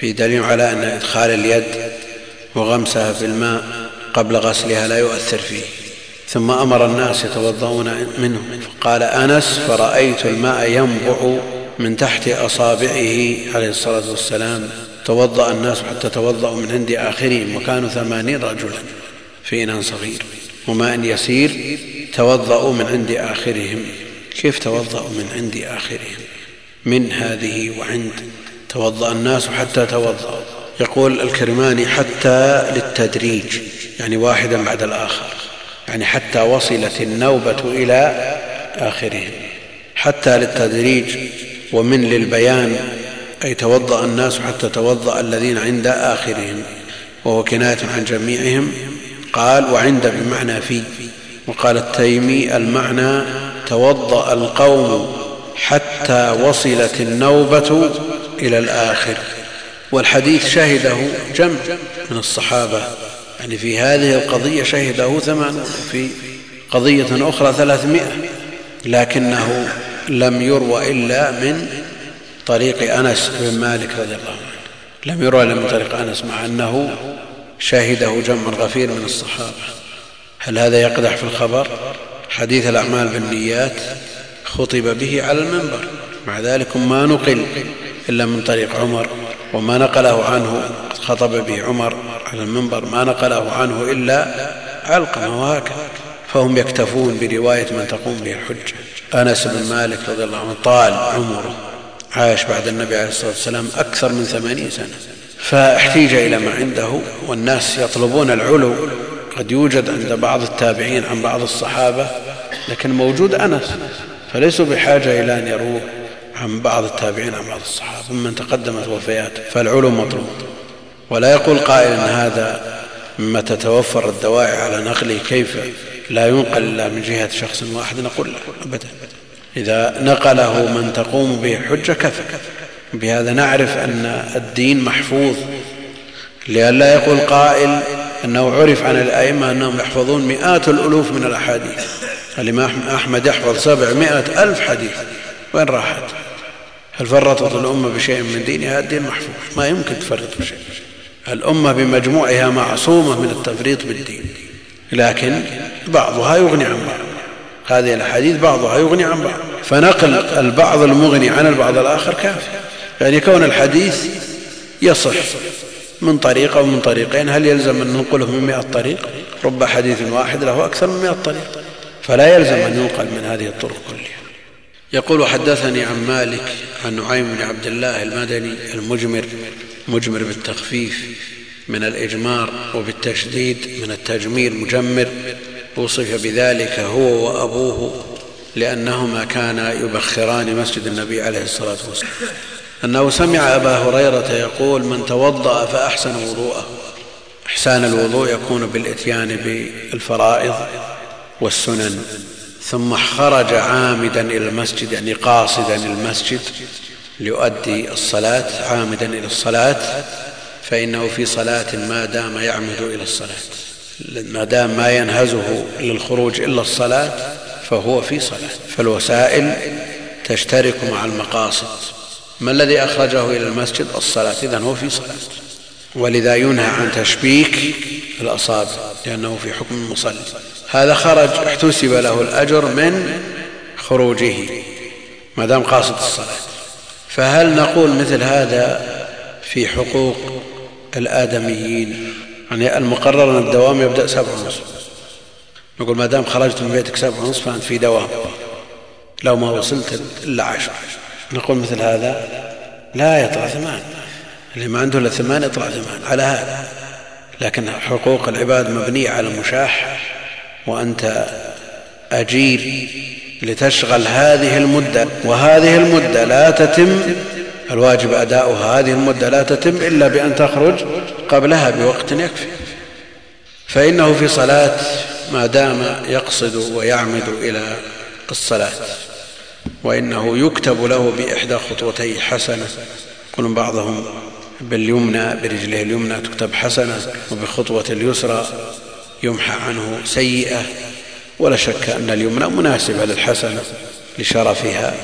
في دليل على أن إدخال اليد وغمسها في الماء قبل غسلها لا يؤثر فيه. ثم أمر الناس يتوضؤون منه. فقال أنس فرأيت الماء ينبع من تحت أصابعه عليه الصلاة والسلام. توضأ الناس حتى توضأوا من عند آخرهم وكانوا ثمانين رجلا في إناء صغير. وماء يسير توضأوا من عند آخرهم. كيف توضأوا من عند آخرهم؟ من هذه وعند. توضأ الناس حتى توضأوا. يقول الكرماني حتى للتدريج يعني واحدا بعد الآخر يعني حتى وصلت النوبة إلى آخرهم حتى للتدريج ومن للبيان أي توضأ الناس حتى توضأ الذين عند آخرهم وهو كناية عن جميعهم قال وعند بمعنى في وقال التيمي المعنى توضأ القوم حتى وصلت النوبة إلى الآخر والحديث شهده جمع من الصحابة. يعني في هذه القضية شهده ثمانون في قضية أخرى ثلاثمائة. لكنه لم يروى إلا من طريق أنس بن مالك رضي الله عنه. لم يروى إلا من طريق أنس مع أنه شهده جمع غفير من الصحابة. هل هذا يقدح في الخبر؟ حديث الأعمال بالنيات خطب به على المنبر. مع ذلك ما نقل إلا من طريق عمر. وما نقله عنه خطب به عمر على المنبر ما نقله عنه إلا علقمة وهكذا فهم يكتفون برواية من تقوم به الحجة. أنس بن مالك رضي الله عنه طال عمره عاش بعد النبي عليه الصلاة والسلام أكثر من ثمانين سنة. فاحتيج إلى ما عنده والناس يطلبون العلو. قد يوجد عند بعض التابعين عن بعض الصحابة لكن موجود أنس فليسوا بحاجة إلى أن يروه. عن بعض التابعين عن بعض الصحابة ممن تقدمت وفياته فالعلو مطلوب ولا يقول قائل إن هذا مما تتوفر الدواعي على نقله كيف لا ينقل إلا من جهة شخص واحد نقول له ابدا. إذا نقله من تقوم به حجة كفى. بهذا نعرف أن الدين محفوظ. لئلا يقول قائل أنه عرف عن الأئمة أنهم يحفظون مئات الألوف من الأحاديث. الإمام أحمد يحفظ سبعمائة ألف حديث. وين راحت؟ هل فرطت الأمة بشيء من دينها؟ الدين محفوظ. ما يمكن تفرط بشيء. الأمة بمجموعها معصومة من التفريط بالدين. لكن بعضها يغني عن بعض. هذه الأحاديث بعضها يغني عن بعض. فنقل البعض المغني عن البعض الآخر كافي. يعني كون الحديث يصح من طريق أو من طريقين هل يلزم أن ننقله من مئة طريق؟ رب حديث واحد له أكثر من مئة طريق. فلا يلزم أن ينقل من هذه الطرق كلها. يقول حدثني عن مالك عن نعيم بن عبد الله المدني المجمر مجمر بالتخفيف من الإجمار وبالتشديد من التجمير مجمر وصف بذلك هو وأبوه لأنهما كانا يبخران مسجد النبي عليه الصلاة والسلام. أنه سمع أبا هريرة يقول من توضأ فأحسن وضوءه. إحسان الوضوء يكون بالإتيان بالفرائض والسنن. ثم خرج عامدا إلى المسجد يعني قاصدا المسجد ليؤدي الصلاة عامدا إلى الصلاة فإنه في صلاة ما دام يعمد إلى الصلاة. ما دام ما ينهزه للخروج إلا الصلاة فهو في صلاة. فالوسائل تشترك مع المقاصد. ما الذي أخرجه إلى المسجد؟ الصلاة. إذن هو في صلاة. ولذا ينهى عن تشبيك الأصابع لأنه في حكم المصلي. هذا خرج احتسب له الأجر من خروجه ما دام قاصد الصلاة. فهل نقول مثل هذا في حقوق الآدميين؟ يعني المقرر أن الدوام يبدأ سبع ونصف. نقول ما دام خرجت من بيتك سبع ونصف فأنت في دوام. لو ما وصلت إلا عشر. نقول مثل هذا لا يطلع ثمان. اللي ما عنده إلا ثمان يطلع ثمان على هذا. لكن حقوق العباد مبنية على المشاح. وأنت أجير لتشغل هذه المدة وهذه المدة لا تتم الواجب أداؤها هذه المدة لا تتم إلا بأن تخرج قبلها بوقت يكفي. فإنه في صلاة ما دام يقصد ويعمد إلى الصلاة وإنه يكتب له بإحدى خطوتي حسنة. يقول بعضهم باليمنى برجله اليمنى تكتب حسنة وبخطوة اليسرى يمحى عنه سيئة. ولا شك أن اليمنى مناسبة للحسنة لشرفها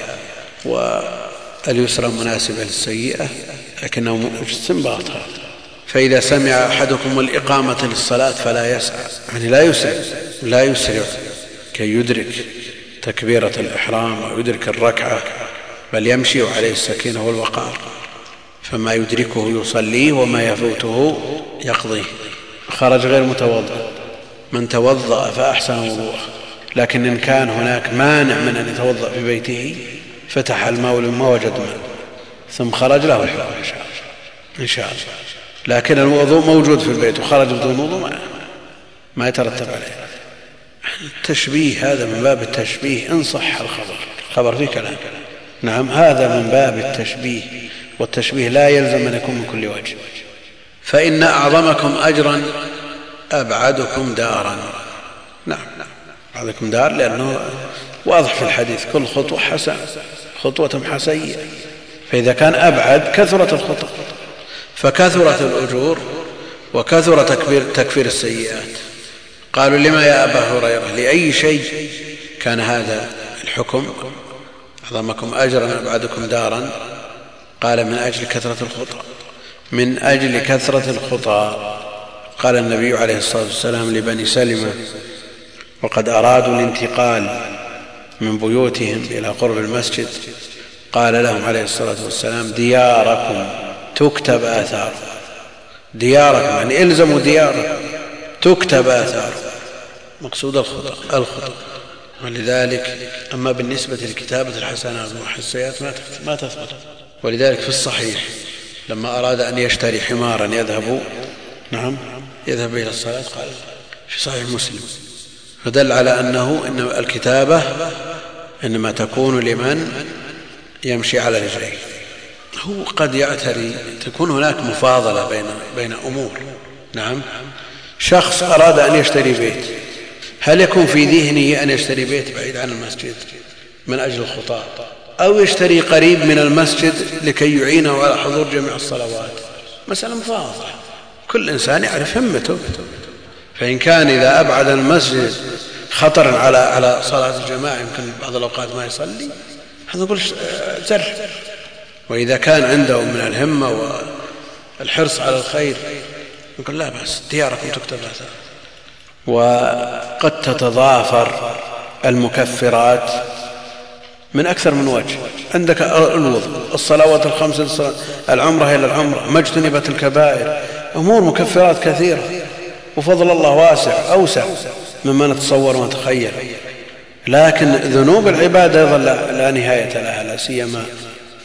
واليسرى مناسبة للسيئة لكنه استنباط. هذا فإذا سمع أحدكم الإقامة للصلاة فلا يسعى يعني لا يسرع لا يسرع كي يدرك تكبيرة الإحرام ويدرك الركعة بل يمشي وعليه السكينة والوقار. فما يدركه يصليه وما يفوته يقضيه. خرج غير متوضا من توضأ فأحسن وضوءه. لكن إن كان هناك مانع من أن يتوضأ في بيته فتح الماء ما وجد ماء ثم خرج له الحكم إن شاء الله. إن شاء الله. لكن الوضوء موجود في البيت وخرج بدون وضوء ما, ما يترتب عليه. التشبيه هذا من باب التشبيه إن صح الخبر. الخبر فيه كلام. نعم هذا من باب التشبيه. والتشبيه لا يلزم أن يكون من كل وجه. فإن أعظمكم اجرا أبعدكم دارا. نعم أبعدكم دار لأنه واضح في الحديث كل خطوة حسن خطوة حسيه فإذا كان أبعد كثرت الخطى فكثرت الأجور وكثر تكفير, تكفير السيئات. قالوا لما يا أبا هريرة؟ لأي شيء كان هذا الحكم؟ أعظمكم أجرا أبعدكم دارا. قال من أجل كثرة الخطى من أجل كثرة الخطى قال النبي عليه الصلاة والسلام لبني سلمة وقد أرادوا الانتقال من بيوتهم إلى قرب المسجد. قال لهم عليه الصلاة والسلام دياركم تكتب اثار دياركم يعني إلزموا دياركم. تكتب اثار مقصود الخطأ الخطأ. ولذلك أما بالنسبة لكتابه الحسنات والحسيات ما تثبت. ولذلك في الصحيح لما أراد أن يشتري حمارا يذهب نعم يذهب إلى الصلاة قال في صحيح مسلم فدل على أنه إن الكتابة إنما تكون لمن يمشي على رجليه. هو قد يعتري تكون هناك مفاضلة بين بين أمور. نعم. شخص أراد أن يشتري بيت هل يكون في ذهنه أن يشتري بيت بعيد عن المسجد من أجل الخطاه أو يشتري قريب من المسجد لكي يعينه على حضور جميع الصلوات؟ مسألة مفاضلة. كل إنسان يعرف همته. فإن كان إذا أبعد المسجد خطرا على على صلاة الجماعة يمكن بعض الأوقات ما يصلي هذا نقول زر. وإذا كان عنده من الهمة والحرص على الخير نقول لا بأس دياركم تكتب اثار وقد تتضافر المكفرات من أكثر من وجه. عندك الوضوء الصلوات الخمس العمرة إلى العمرة ما اجتنبت الكبائر. أمور مكفرات كثيرة. وفضل الله واسع أوسع مما نتصور ونتخيل. لكن ذنوب العباد أيضا لا نهاية لها لا سيما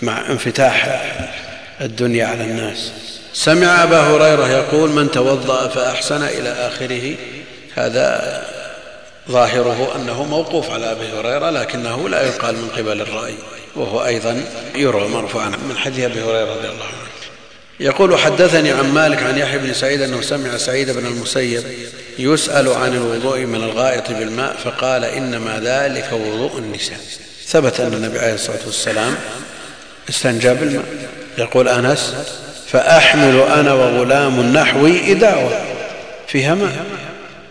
مع انفتاح الدنيا على الناس. سمع أبا هريرة يقول من توضأ فأحسن إلى آخره. هذا ظاهره أنه موقوف على أبي هريرة لكنه لا يقال من قبل الرأي وهو أيضا يروى مرفوعا من حديث أبي هريرة رضي الله عنه. يقول حدثني عن مالك عن يحيى بن سعيد أنه سمع سعيد بن المسيب يسأل عن الوضوء من الغائط بالماء فقال إنما ذلك وضوء النساء. ثبت أن النبي عليه الصلاة والسلام استنجى بالماء. يقول أنس فأحمل أنا وغلام نحوي اداوه فيها ماء.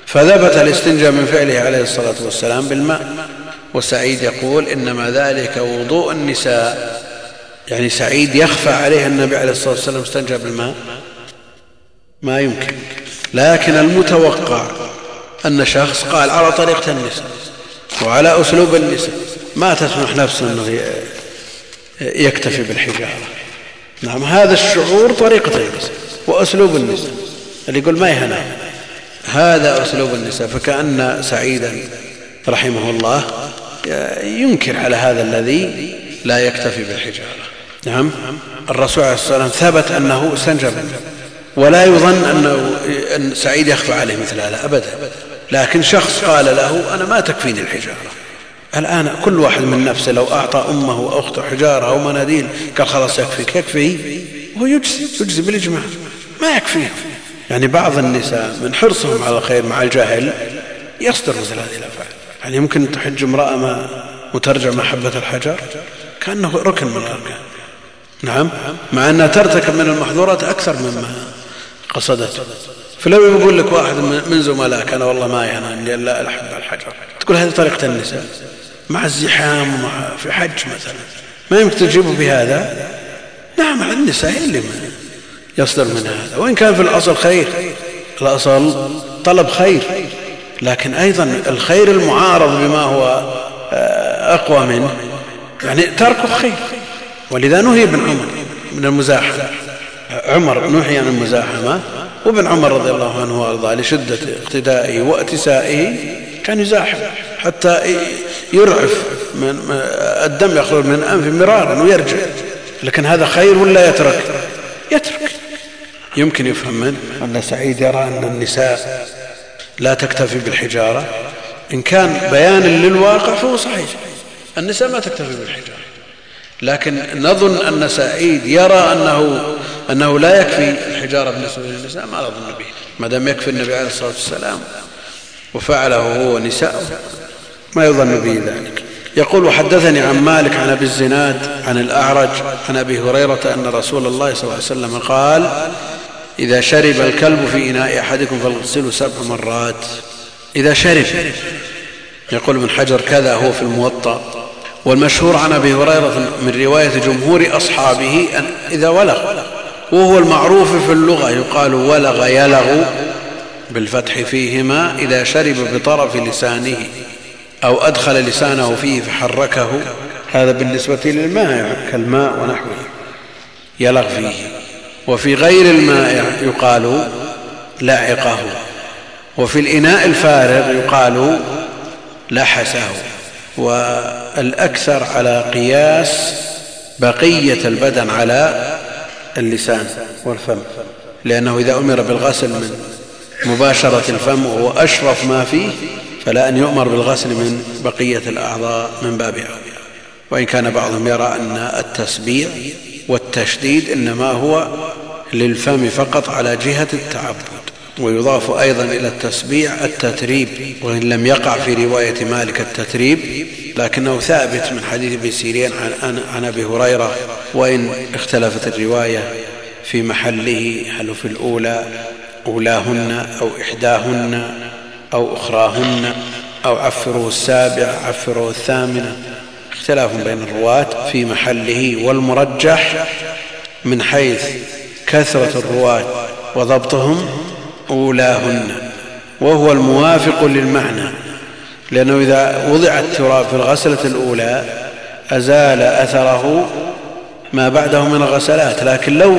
فثبت الاستنجاء من فعله عليه الصلاة والسلام بالماء. وسعيد يقول إنما ذلك وضوء النساء. يعني سعيد يخفى عليه النبي عليه الصلاة والسلام استنجى بالماء. ما يمكن. لكن المتوقع أن شخص قال على طريقة النساء وعلى أسلوب النساء ما تسمح نفسه أنه يكتفي بالحجارة. نعم هذا الشعور طريقة النساء وأسلوب النساء. اللي يقول ما يهنا هذا أسلوب النساء. فكأن سعيدا رحمه الله ينكر على هذا الذي لا يكتفي بالحجارة. نعم. الرسول عليه الصلاة والسلام ثبت أنه استنجب ولا يظن انه أن سعيد يخفى عليه مثل هذا أبدا. لكن شخص قال له أنا ما تكفيني الحجارة. الآن كل واحد من نفسه لو أعطى أمه واخته حجارة أو مناديل قال خلاص يكفيك يكفي. هو يجزي يجزي بالإجماع. ما يكفيه يعني بعض النساء من حرصهم على الخير مع الجهل يصدر مثل هذه الأفعال. يعني يمكن تحج امرأة ما وترجع محبة الحجر كأنه ركن من الأركان. نعم. مع انها ترتكب من المحظورات أكثر مما قصدته فلو يقول لك واحد من زملائك أنا والله ما ينام لا أحب الحجر. تقول هذه طريقة النساء. مع الزحام ومع في حج مثلا. ما يمكن تجيبه بهذا؟ نعم النساء هي اللي يصدر من هذا. وإن كان في الأصل خير الأصل طلب خير. لكن أيضا الخير المعارض بما هو آه، أقوى منه. يعني تركه خير ولذا نهي ابن عمر من المزاحمه عمر نهي عن المزاحمه وابن عمر رضي الله عنه وأرضاه لشدة اقتدائه واتسائه كان يزاحم حتى يرعف من الدم يخرج من انفه مرارا ويرجع. لكن هذا خير ولا يترك؟ يترك. يمكن يفهم منه أن سعيد يرى أن النساء لا تكتفي بالحجارة. إن كان بيانا للواقع فهو صحيح. النساء ما تكتفي بالحجارة. لكن نظن أن سعيد يرى أنه, أنه لا يكفي الحجارة بالنسبة للنساء ما نظن به. ما دام يكفي النبي عليه الصلاة والسلام وفعله هو نساء ما يظن به ذلك. يقول وحدثني عن مالك عن أبي الزناد عن الأعرج عن أبي هريرة أن رسول الله صلى الله عليه وسلم قال إذا شرب الكلب في إناء أحدكم فاغسله سبع مرات. إذا شرب يقول ابن حجر كذا هو في الموطأ. والمشهور عن أبي هريرة من رواية جمهور أصحابه أن إذا ولغ وهو المعروف في اللغة يقال ولغ يلغ بالفتح فيهما إذا شرب بطرف لسانه أو أدخل لسانه فيه فحركه هذا بالنسبة للماء كالماء ونحوه يلغ فيه. وفي غير الماء يقال لعقه وفي الإناء الفارغ يقال لحسه. والأكثر على قياس بقية البدن على اللسان والفم. لأنه إذا أمر بالغسل من مباشرة الفم وهو أشرف ما فيه فلا أن يؤمر بالغسل من بقية الأعضاء من باب اولى وإن كان بعضهم يرى أن التسبيع والتشديد إنما هو للفم فقط على جهة التعبد. ويضاف أيضا إلى التسبيع التتريب وإن لم يقع في رواية مالك التتريب لكنه ثابت من حديث ابن سيرين عن, عن أبي هريرة وإن اختلفت الرواية في محله هل في الأولى أولاهن أو إحداهن أو أخراهن أو عفروا السابع عفروا الثامنة اختلاف بين الرواة في محله والمرجح من حيث كثرة الرواة وضبطهم أولاهن وهو الموافق للمعنى لأنه إذا وضع التراب في الغسلة الأولى أزال أثره ما بعده من الغسلات لكن لو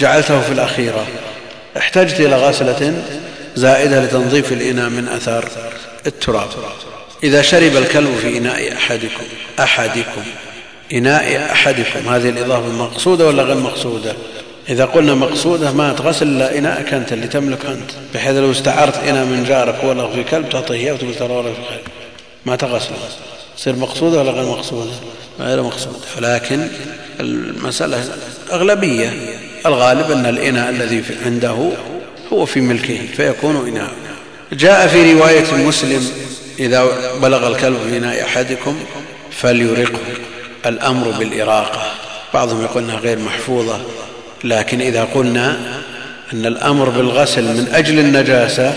جعلته في الأخيرة احتجت إلى غسلة زائدة لتنظيف الإناء من أثر التراب. إذا شرب الكلب في إناء أحدكم أحدكم إناء أحدكم هذه الإضافة مقصودة ولا غير مقصودة؟ إذا قلنا مقصودة ما تغسل إلا إناءك أنت اللي تملك أنت. بحيث لو استعرت إناء من جارك ولا في كلب تعطيه إياه وتقول ترى ولا في كلب. ما تغسل تصير مقصودة ولا غير مقصودة؟ غير مقصودة. ولكن المسألة أغلبية الغالب أن الإناء الذي عنده هو في ملكه فيكون إناء. جاء في رواية مسلم إذا بلغ الكلب في إناء أحدكم فليرقه. الأمر بالإراقة. بعضهم يقول إنها غير محفوظة. لكن إذا قلنا أن الأمر بالغسل من أجل النجاسة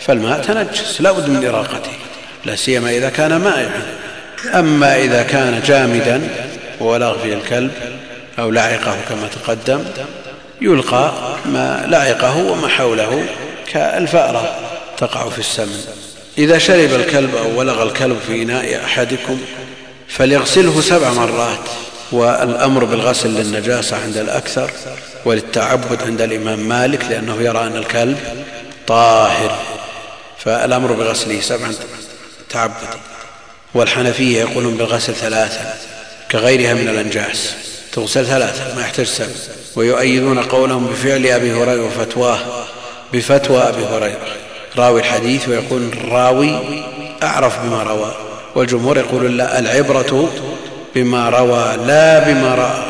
فالماء تنجس لا بد من إراقته لا سيما إذا كان مائعا. أما إذا كان جامدا وولغ فيه الكلب أو لعقه كما تقدم يلقى ما لعقه وما حوله كالفأرة تقع في السمن. إذا شرب الكلب أو ولغ الكلب في إناء أحدكم فليغسله سبع مرات. والأمر بالغسل للنجاسة عند الأكثر وللتعبد عند الإمام مالك لأنه يرى أن الكلب طاهر. فالأمر بغسله سبعا تعبد والحنفية يقولون بالغسل ثلاثا كغيرها من الأنجاس. تغسل ثلاثا ما يحتاج سبع. ويؤيدون قولهم بفعل أبي هريرة وفتواه بفتوى أبي هريرة. راوي الحديث ويقول الراوي أعرف بما روى. والجمهور يقول لا العبرة بما روى لا بما رأى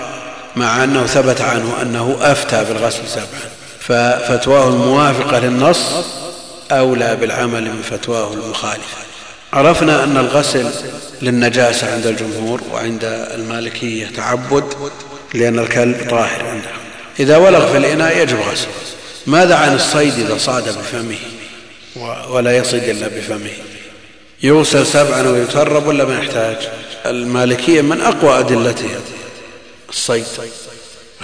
مع أنه ثبت عنه أنه أفتى بالغسل سبعا. ففتواه الموافقة للنص أولى بالعمل من فتواه المخالفة. عرفنا أن الغسل للنجاسة عند الجمهور وعند المالكية تعبد لأن الكلب طاهر عنده. إذا ولغ في الإناء يجب غسله. ماذا عن الصيد إذا صاد بفمه؟ ولا يصيد إلا بفمه. يغسل سبعا ويترب ولا ما يحتاج؟ المالكية من أقوى أدلتها. الصيد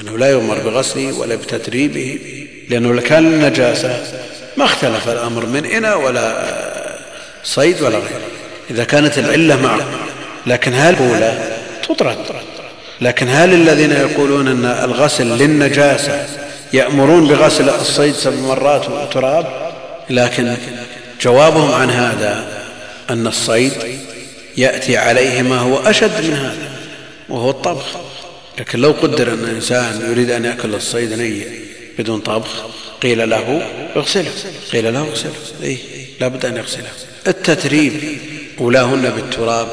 أنه لا يؤمر بغسله ولا بتتريبه لأنه كان النجاسة ما اختلف الأمر من إناء ولا صيد ولا غيره. إذا كانت العلة معه لكن هل أولى تطرد. لكن هل الذين يقولون أن الغسل للنجاسة يأمرون بغسل الصيد سبع مرات وتراب لكن جوابهم عن هذا أن الصيد يأتي عليه ما هو أشد من هذا وهو الطبخ. لكن لو قدر أن إنسان يريد أن يأكل الصيد بدون طبخ قيل له اغسله. قيل له اغسله. إيه لا بد أن يغسله. التتريب أولاهن بالتراب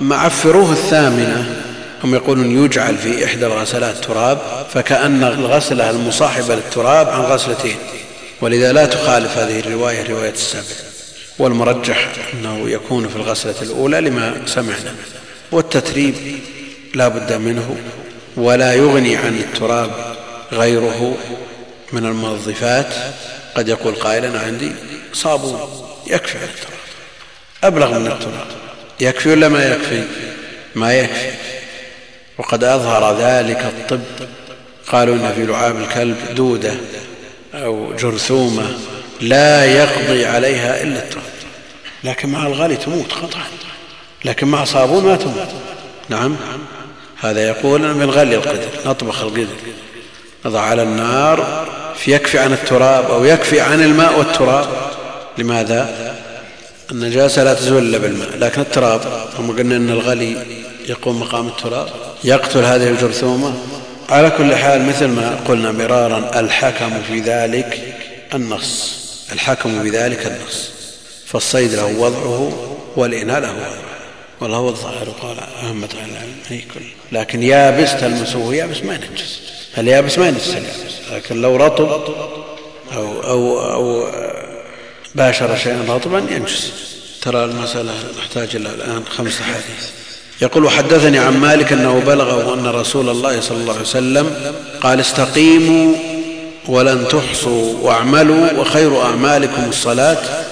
معفروه الثامنة. هم يقولون يجعل في إحدى الغسلات تراب فكأن الغسلة المصاحبة للتراب عن غسلتين. ولذا لا تخالف هذه الرواية رواية السبع والمرجح أنه يكون في الغسلة الأولى لما سمعنا. والتتريب لا بد منه ولا يغني عن التراب غيره من المنظفات. قد يقول قائل أنا عندي صابون يكفي عن التراب. أبلغ من التراب. يكفي ولا ما يكفي؟ ما يكفي. وقد أظهر ذلك الطب. قالوا إن في لعاب الكلب دودة أو جرثومة لا يقضي عليها إلا التراب لكن مع الغالي تموت قطعا. لكن مع صابون ما تموت. نعم. هذا يقول من غلي القدر نطبخ القدر. نضع على النار يكفي عن التراب أو يكفي عن الماء والتراب. لماذا؟ النجاسة لا تزول إلا بالماء. لكن التراب هم قلنا إن الغلي يقوم مقام التراب يقتل هذه الجرثومة. على كل حال مثل ما قلنا مرارا الحكم في ذلك النص. الحكم بذلك النص. فالصيد له وضعه والإناء له وضعه. والله هو الظاهر قال أهمة أهل العلم هي كل. لكن يابس تلمسه يابس ما ينجس. اليابس ما ينجس لكن لو رطب أو, أو, أو باشر شيئا رطبا ينجس. ترى المسألة نحتاج إلى الآن خمس حديث يقول حدثني عن مالك أنه بلغه أن رسول الله صلى الله عليه وسلم قال استقيموا ولن تحصوا واعملوا وخير أعمالكم الصلاة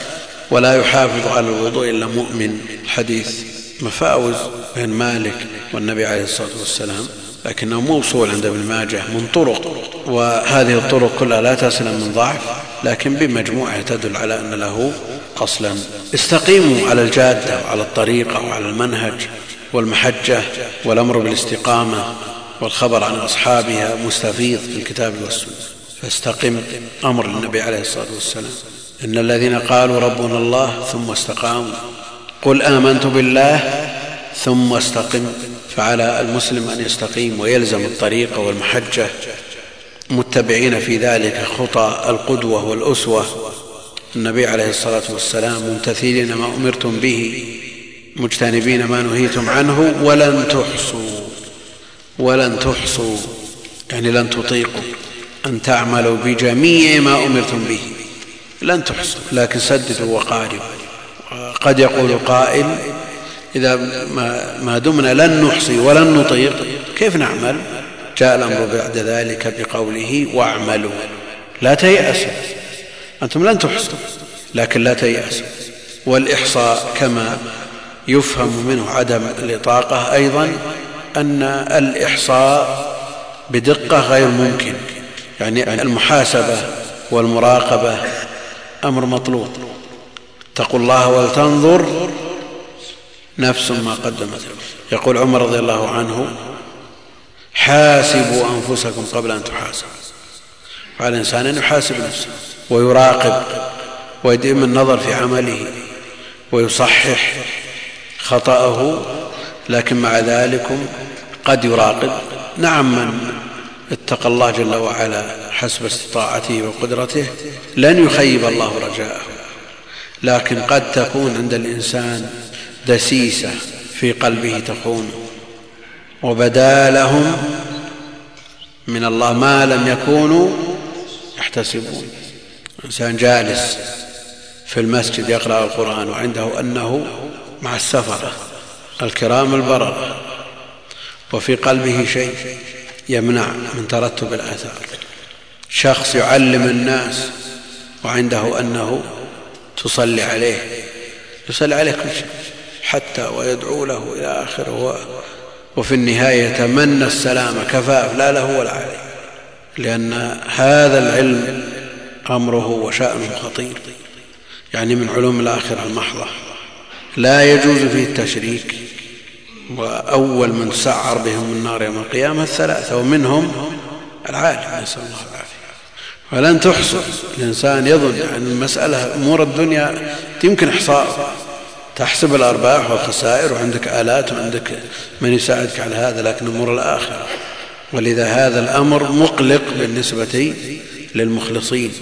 ولا يحافظ على الوضوء إلا مؤمن. الحديث مفاوز بين مالك والنبي عليه الصلاة والسلام لكنه موصول عند ابن ماجه من طرق وهذه الطرق كلها لا تسلم من ضعف لكن بمجموعها تدل على أن له أصلا. استقيموا على الجادة وعلى الطريقة وعلى المنهج والمحجة والأمر بالاستقامة والخبر عن أصحابها مستفيض في الكتاب والسنة. فاستقم. أمر النبي عليه الصلاة والسلام. إن الذين قالوا ربنا الله ثم استقاموا. قل آمنت بالله ثم استقم. فعلى المسلم أن يستقيم ويلزم الطريق والمحجة. متبعين في ذلك خطى القدوة والأسوة. النبي عليه الصلاة والسلام ممتثلين ما أمرتم به. مجتنبين ما نهيتم عنه. ولن تحصوا. ولن تحصوا. يعني لن تطيقوا. أن تعملوا بجميع ما أمرتم به. لن تحصوا لكن سددوا وقاربوا قد يقول قائل إذا ما دمنا لن نحصي ولن نطيق كيف نعمل؟ جاء الأمر بعد ذلك بقوله واعملوا. لا تيأسوا. أنتم لن تحصوا لكن لا تيأسوا. والإحصاء كما يفهم منه عدم الإطاقة أيضا أن الإحصاء بدقة غير ممكن. يعني المحاسبة والمراقبة أمر مطلوب. اتقوا الله ولتنظر نفس ما قدمت. يقول عمر رضي الله عنه حاسبوا أنفسكم قبل أن تحاسبوا. على الإنسان أن يحاسب نفسه ويراقب ويديم النظر في عمله ويصحح خطأه لكن مع ذلك قد يراقب. نعم من اتقى الله جل وعلا حسب استطاعته وقدرته لن يخيب الله رجاءه. لكن قد تكون عند الإنسان دسيسة في قلبه تخونه وبدا لهم من الله ما لم يكونوا يحتسبون. إنسان جالس في المسجد يقرأ القرآن وعنده أنه مع السفرة الكرام البررة وفي قلبه شيء. يمنع من ترتب الآثار. شخص يعلم الناس وعنده أنه تصلي عليه يصلي عليه كل شيء حتى ويدعو له إلى آخره. وفي النهاية يتمنى السلامه كفاف لا له ولا عليه لأن هذا العلم أمره وشأنه خطير. يعني من علوم الآخرة المحضة لا يجوز فيه التشريك. وأول من سعر بهم النار يوم القيامة الثلاثة ومنهم العالم نسأل الله العافية. ولن تحصى الإنسان يظن أن المسألة أمور الدنيا يمكن إحصاء. تحسب الأرباح والخسائر وعندك آلات وعندك من يساعدك على هذا لكن أمور الآخرة. ولذا هذا الأمر مقلق بالنسبة للمخلصين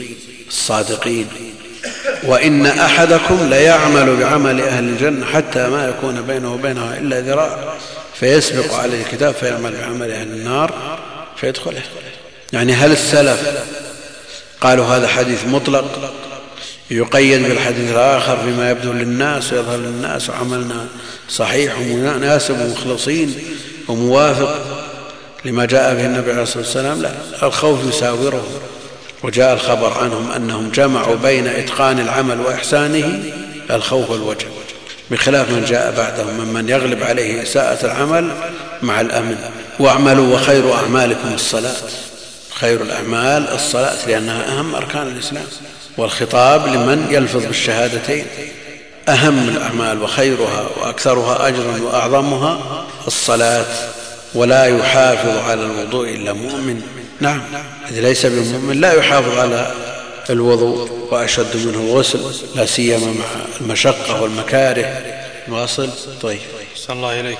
الصادقين. وإن أحدكم ليعمل بعمل أهل الجنة حتى ما يكون بينه وبينها إلا ذراع فيسبق عليه الكتاب فيعمل بعمل أهل النار فيدخله. يعني هل السلف قالوا هذا حديث مطلق يقيد بالحديث الآخر فيما يبدو للناس ويظهر للناس وعملنا صحيح ومناسب ومخلصين وموافق لما جاء به النبي عليه الصلاة والسلام؟ لا الخوف يساوره. وجاء الخبر عنهم أنهم جمعوا بين إتقان العمل وإحسانه الخوف والوجه بخلاف من جاء بعدهم ممن يغلب عليه إساءة العمل مع الأمن. واعملوا وخير أعمالكم الصلاة. خير الأعمال الصلاة لأنها أهم أركان الإسلام والخطاب لمن يلفظ بالشهادتين. أهم الأعمال وخيرها وأكثرها أجرا وأعظمها الصلاة ولا يحافظ على الوضوء إلا مؤمن. نعم. إذ ليس بمؤمن لا يحافظ على الوضوء وأشد منه الغسل لا سيما مع المشقة والمكاره. واصل؟ طيب. صلى الله إليك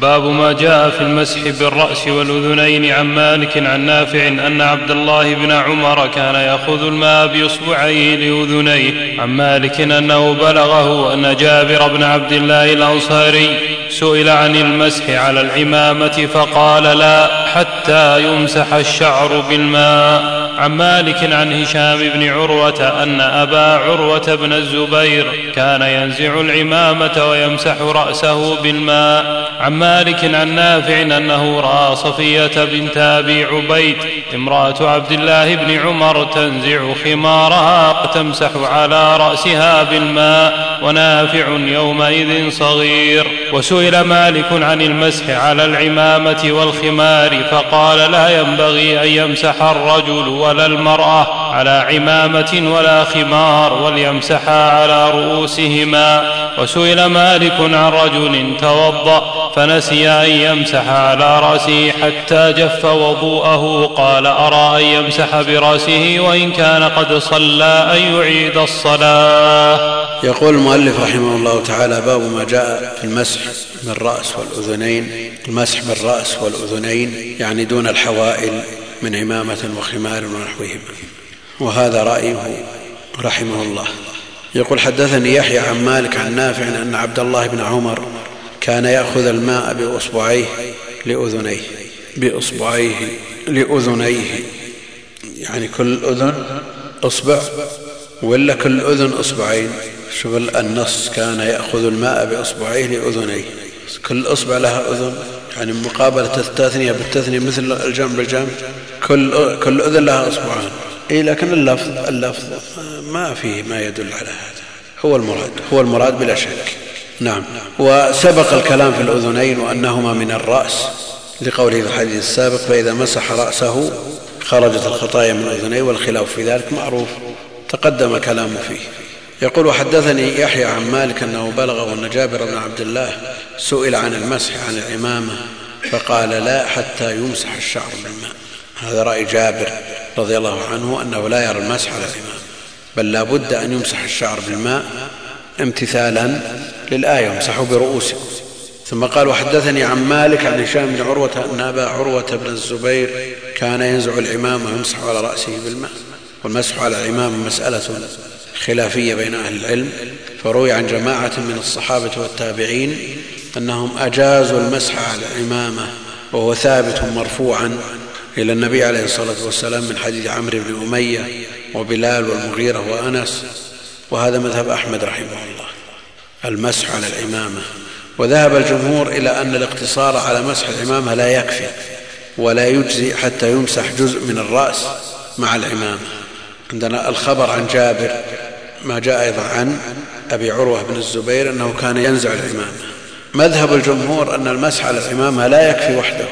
باب ما جاء في المسح بالرأس والأذنين عن مالك عن نافع أن عبد الله بن عمر كان يأخذ الماء بإصبعيه لأذنيه. عن مالك أنه بلغه أن جابر بن عبد الله الأنصاري سئل عن المسح على العمامة فقال لا حتى يمسح الشعر بالماء. عن مالك عن هشام بن عروة أن أبا عروة بن الزبير كان ينزع العمامة ويمسح رأسه بالماء. عن مالك عن نافع أنه رأى صفية بنت أبي عبيد امرأة عبد الله بن عمر تنزع خمارها وتمسح على رأسها بالماء ونافع يومئذ صغير. وسئل مالك عن المسح على العمامة والخمار فقال لا ينبغي أن يمسح الرجل ولا المرأة على عمامة ولا خمار وليمسحا على رؤوسهما. وسئل مالك عن رجل توضأ فنسي أن يمسح على رأسه حتى جف وضوءه. قال أرى أن يمسح برأسه وإن كان قد صلى أن يعيد الصلاة. يقول المؤلف رحمه الله تعالى باب ما جاء في المسح بالرأس والأذنين. المسح بالرأس والأذنين يعني دون الحوائل من عمامه وخمار ونحوهما وهذا رايه رحمه الله. يقول حدثني يحيى عن مالك عن نافع أن عبد الله بن عمر كان يأخذ الماء بأصبعيه لأذنيه. بأصبعيه لأذنيه. يعني كل أذن أصبع ولا كل أذن أصبعين؟ شوف النص كان يأخذ الماء بأصبعيه لأذنيه. كل أصبع لها أذن؟ يعني مقابلة التثنية بالتثنية مثل الجمع بالجمع. كل كل أذن لها أصبعان. اي لكن اللفظ اللفظ ما فيه ما يدل على هذا. هو المراد. هو المراد بلا شك. نعم. وسبق الكلام في الأذنين وأنهما من الرأس لقوله في الحديث السابق فإذا مسح رأسه خرجت الخطايا من اذنيه والخلاف في ذلك معروف. تقدم كلامه فيه. يقول وحدثني يحيى عن مالك أنه بلغه أن جابر بن عبد الله سئل عن المسح عن العمامة فقال لا حتى يمسح الشعر بالماء. هذا رأي جابر رضي الله عنه أنه لا يرى المسح على الامام بل لا بد أن يمسح الشعر بالماء امتثالا للآية امسحوا برؤوسكم ثم قال وحدثني عن مالك عن هشام بن عروة أن أبا عروة بن الزبير كان ينزع العمام ويمسح على رأسه بالماء والمسح على العمام مسألة خلافية بين أهل العلم فروي عن جماعة من الصحابة والتابعين أنهم أجازوا المسح على العمامه وهو ثابت مرفوعا إلى النبي عليه الصلاة والسلام من حديث عمرو بن أمية وبلال والمغيرة وأنس وهذا مذهب أحمد رحمه الله المسح على العمامة وذهب الجمهور إلى أن الاقتصار على مسح العمامة لا يكفي ولا يجزي حتى يمسح جزء من الرأس مع العمامة عندنا الخبر عن جابر ما جاء أيضا عن أبي عروة بن الزبير أنه كان ينزع العمامة. مذهب الجمهور أن المسح على العمامة لا يكفي وحده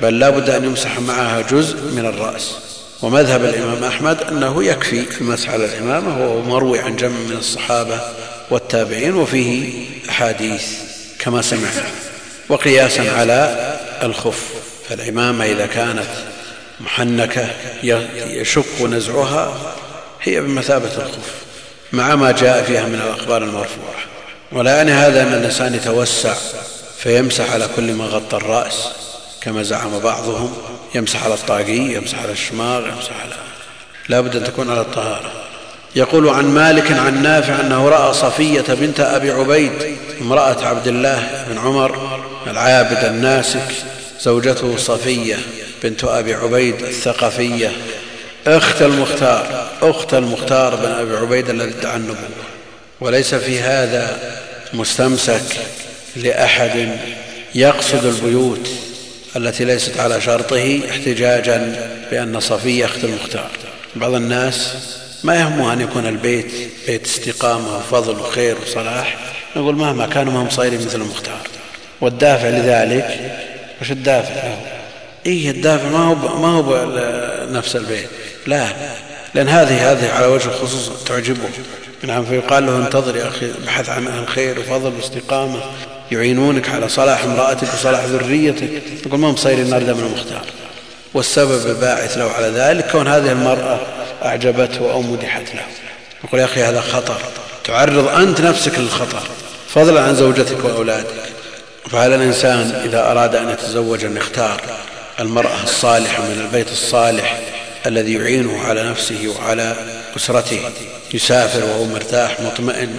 بل لا بد أن يمسح معها جزء من الرأس. ومذهب الإمام أحمد أنه يكفي المسح على العمامة وهو مروي عن جمع من الصحابة والتابعين وفيه أحاديث كما سمعنا وقياسا على الخف. فالعمامة إذا كانت محنكة يشق نزعها هي بمثابة الخف. مع ما جاء فيها من الأخبار المرفوعة. ولا يعني هذا أن الإنسان يتوسع فيمسح على كل ما غطى الرأس كما زعم بعضهم يمسح على الطاقي يمسح على الشماغ يمسح على لا بد أن تكون على الطهارة. يقول عن مالك عن نافع أنه رأى صفية بنت أبي عبيد امرأة عبد الله بن عمر العابد الناسك زوجته صفية بنت أبي عبيد الثقفية. أخت المختار أخت المختار بن أبي عبيد الذي ادعى النبوة. وليس في هذا مستمسك لأحد يقصد البيوت التي ليست على شرطه احتجاجا بأن صفية أخت المختار. بعض الناس ما يهمه أن يكون البيت بيت استقامة وفضل وخير وصلاح. نقول مهما كانوا ما هم صايرين مثل المختار. والدافع لذلك وش الدافع له؟ إيه الدافع ما هو ما هو نفس البيت. لا. لأن هذه هذه على وجه الخصوص تعجبه. نعم فيقال له انتظر يا أخي ابحث عن أهل خير وفضل واستقامة. يعينونك على صلاح امرأتك وصلاح ذريتك. يقول ما هم صايرين نرد من المختار والسبب الباعث له على ذلك كون هذه المرأة أعجبته أو مدحت له. يقول يا أخي هذا خطر. تعرض أنت نفسك للخطر. فضلا عن زوجتك وأولادك. فعلى الإنسان إذا أراد أن يتزوج أن يختار المرأة الصالحة من البيت الصالح الذي يعينه على نفسه وعلى أسرته يسافر وهو مرتاح مطمئن.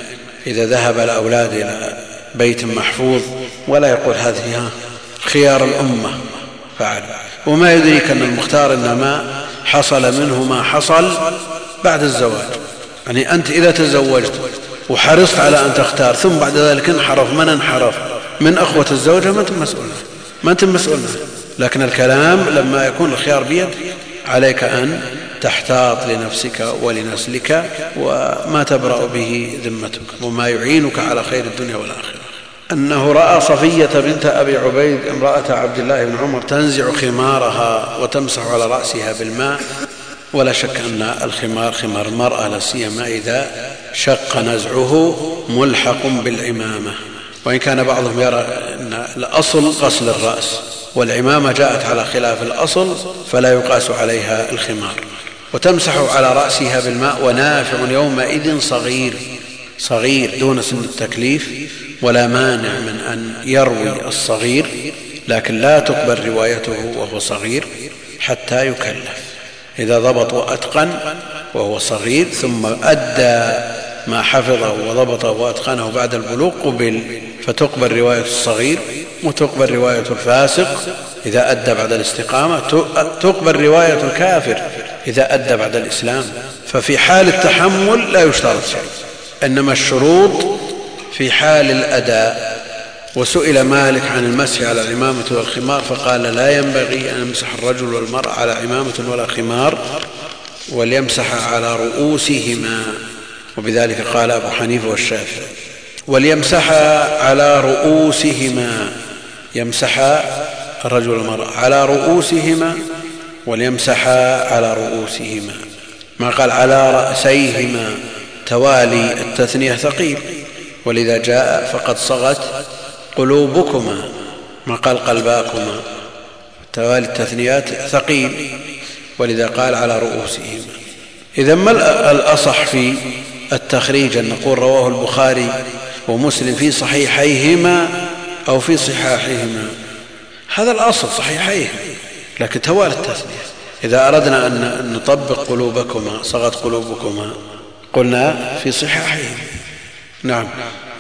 إذا ذهب الأولاد إلى بيت محفوظ ولا يقول هذه خيار الأمة فعل. وما يدريك أن المختار إنما حصل منه ما حصل بعد الزواج. يعني أنت إذا تزوجت وحرصت على أن تختار ثم بعد ذلك انحرف. من انحرف؟ من أخوة الزوجة؟ ما أنت مسؤول ما أنت مسؤول لكن الكلام لما يكون الخيار بيد عليك أن تحتاط لنفسك ولنسلك وما تبرأ به ذمتك وما يعينك على خير الدنيا والآخرة. أنه رأى صفية بنت أبي عبيد امرأة عبد الله بن عمر تنزع خمارها وتمسح على رأسها بالماء. ولا شك أن الخمار خمار المرأة لا سيما إذا شق نزعه ملحق بالعمامة. وإن كان بعضهم يرى أن الأصل غسل الرأس. والعمامة جاءت على خلاف الأصل فلا يقاس عليها الخمار وتمسح على رأسها بالماء ونافع يومئذ صغير صغير دون سن التكليف ولا مانع من أن يروي الصغير لكن لا تقبل روايته وهو صغير حتى يكلف. إذا ضبط وأتقن وهو صغير ثم أدى ما حفظه وضبطه وأتقنه بعد البلوغ قبل فتقبل رواية الصغير وتقبل رواية الفاسق. إذا أدى بعد الاستقامة تقبل رواية الكافر. إذا أدى بعد الإسلام. ففي حال التحمل لا يشترط شيء. إنما الشروط في حال الأداء. وسئل مالك عن المسح على العمامة والخمار فقال لا ينبغي أن يمسح الرجل والمرأة على عمامة ولا خمار وليمسح على رؤوسهما. وبذلك قال أبو حنيفة والشافعي. وليمسح على رؤوسهما. يمسح الرجل والمرأة على رؤوسهما وليمسح على رؤوسهما. ما قال على رأسيهما. توالي التثنية ثقيل. ولذا جاء فقد صغت قلوبكما. ما قال قلباكما. توالي التثنيات ثقيل. ولذا قال على رؤوسهما. إذا ما الأصح في التخريج؟ أن نقول رواه البخاري ومسلم في صحيحيهما أو في صحاحهما. هذا الأصل صحيحيه لكن توالي التثنية إذا أردنا أن نطبق قلوبكما صغت قلوبكما قلنا في صحاحهما. نعم.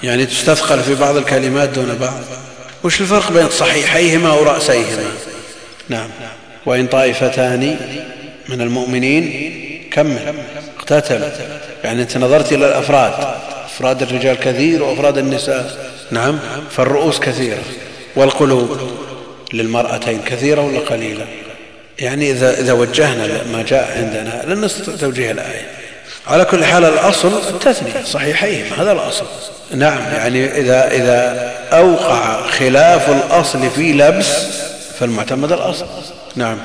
يعني تستثقل في بعض الكلمات دون بعض. وش الفرق بين صحيحيهما ورأسيهما؟ نعم. وإن طائفتان من المؤمنين كمل اقتتل يعني أنت نظرت إلى الأفراد. أفراد الرجال كثير وأفراد النساء. نعم فالرؤوس كثيرة والقلوب للمرأتين كثيرة ولا قليلة. يعني إذا إذا وجهنا ما جاء عندنا لن نستطيع توجيه الآية. على كل حال الأصل التثنية صحيحين هذا الأصل. نعم يعني إذا إذا أوقع خلاف الأصل في لبس فالمعتمد الأصل. نعم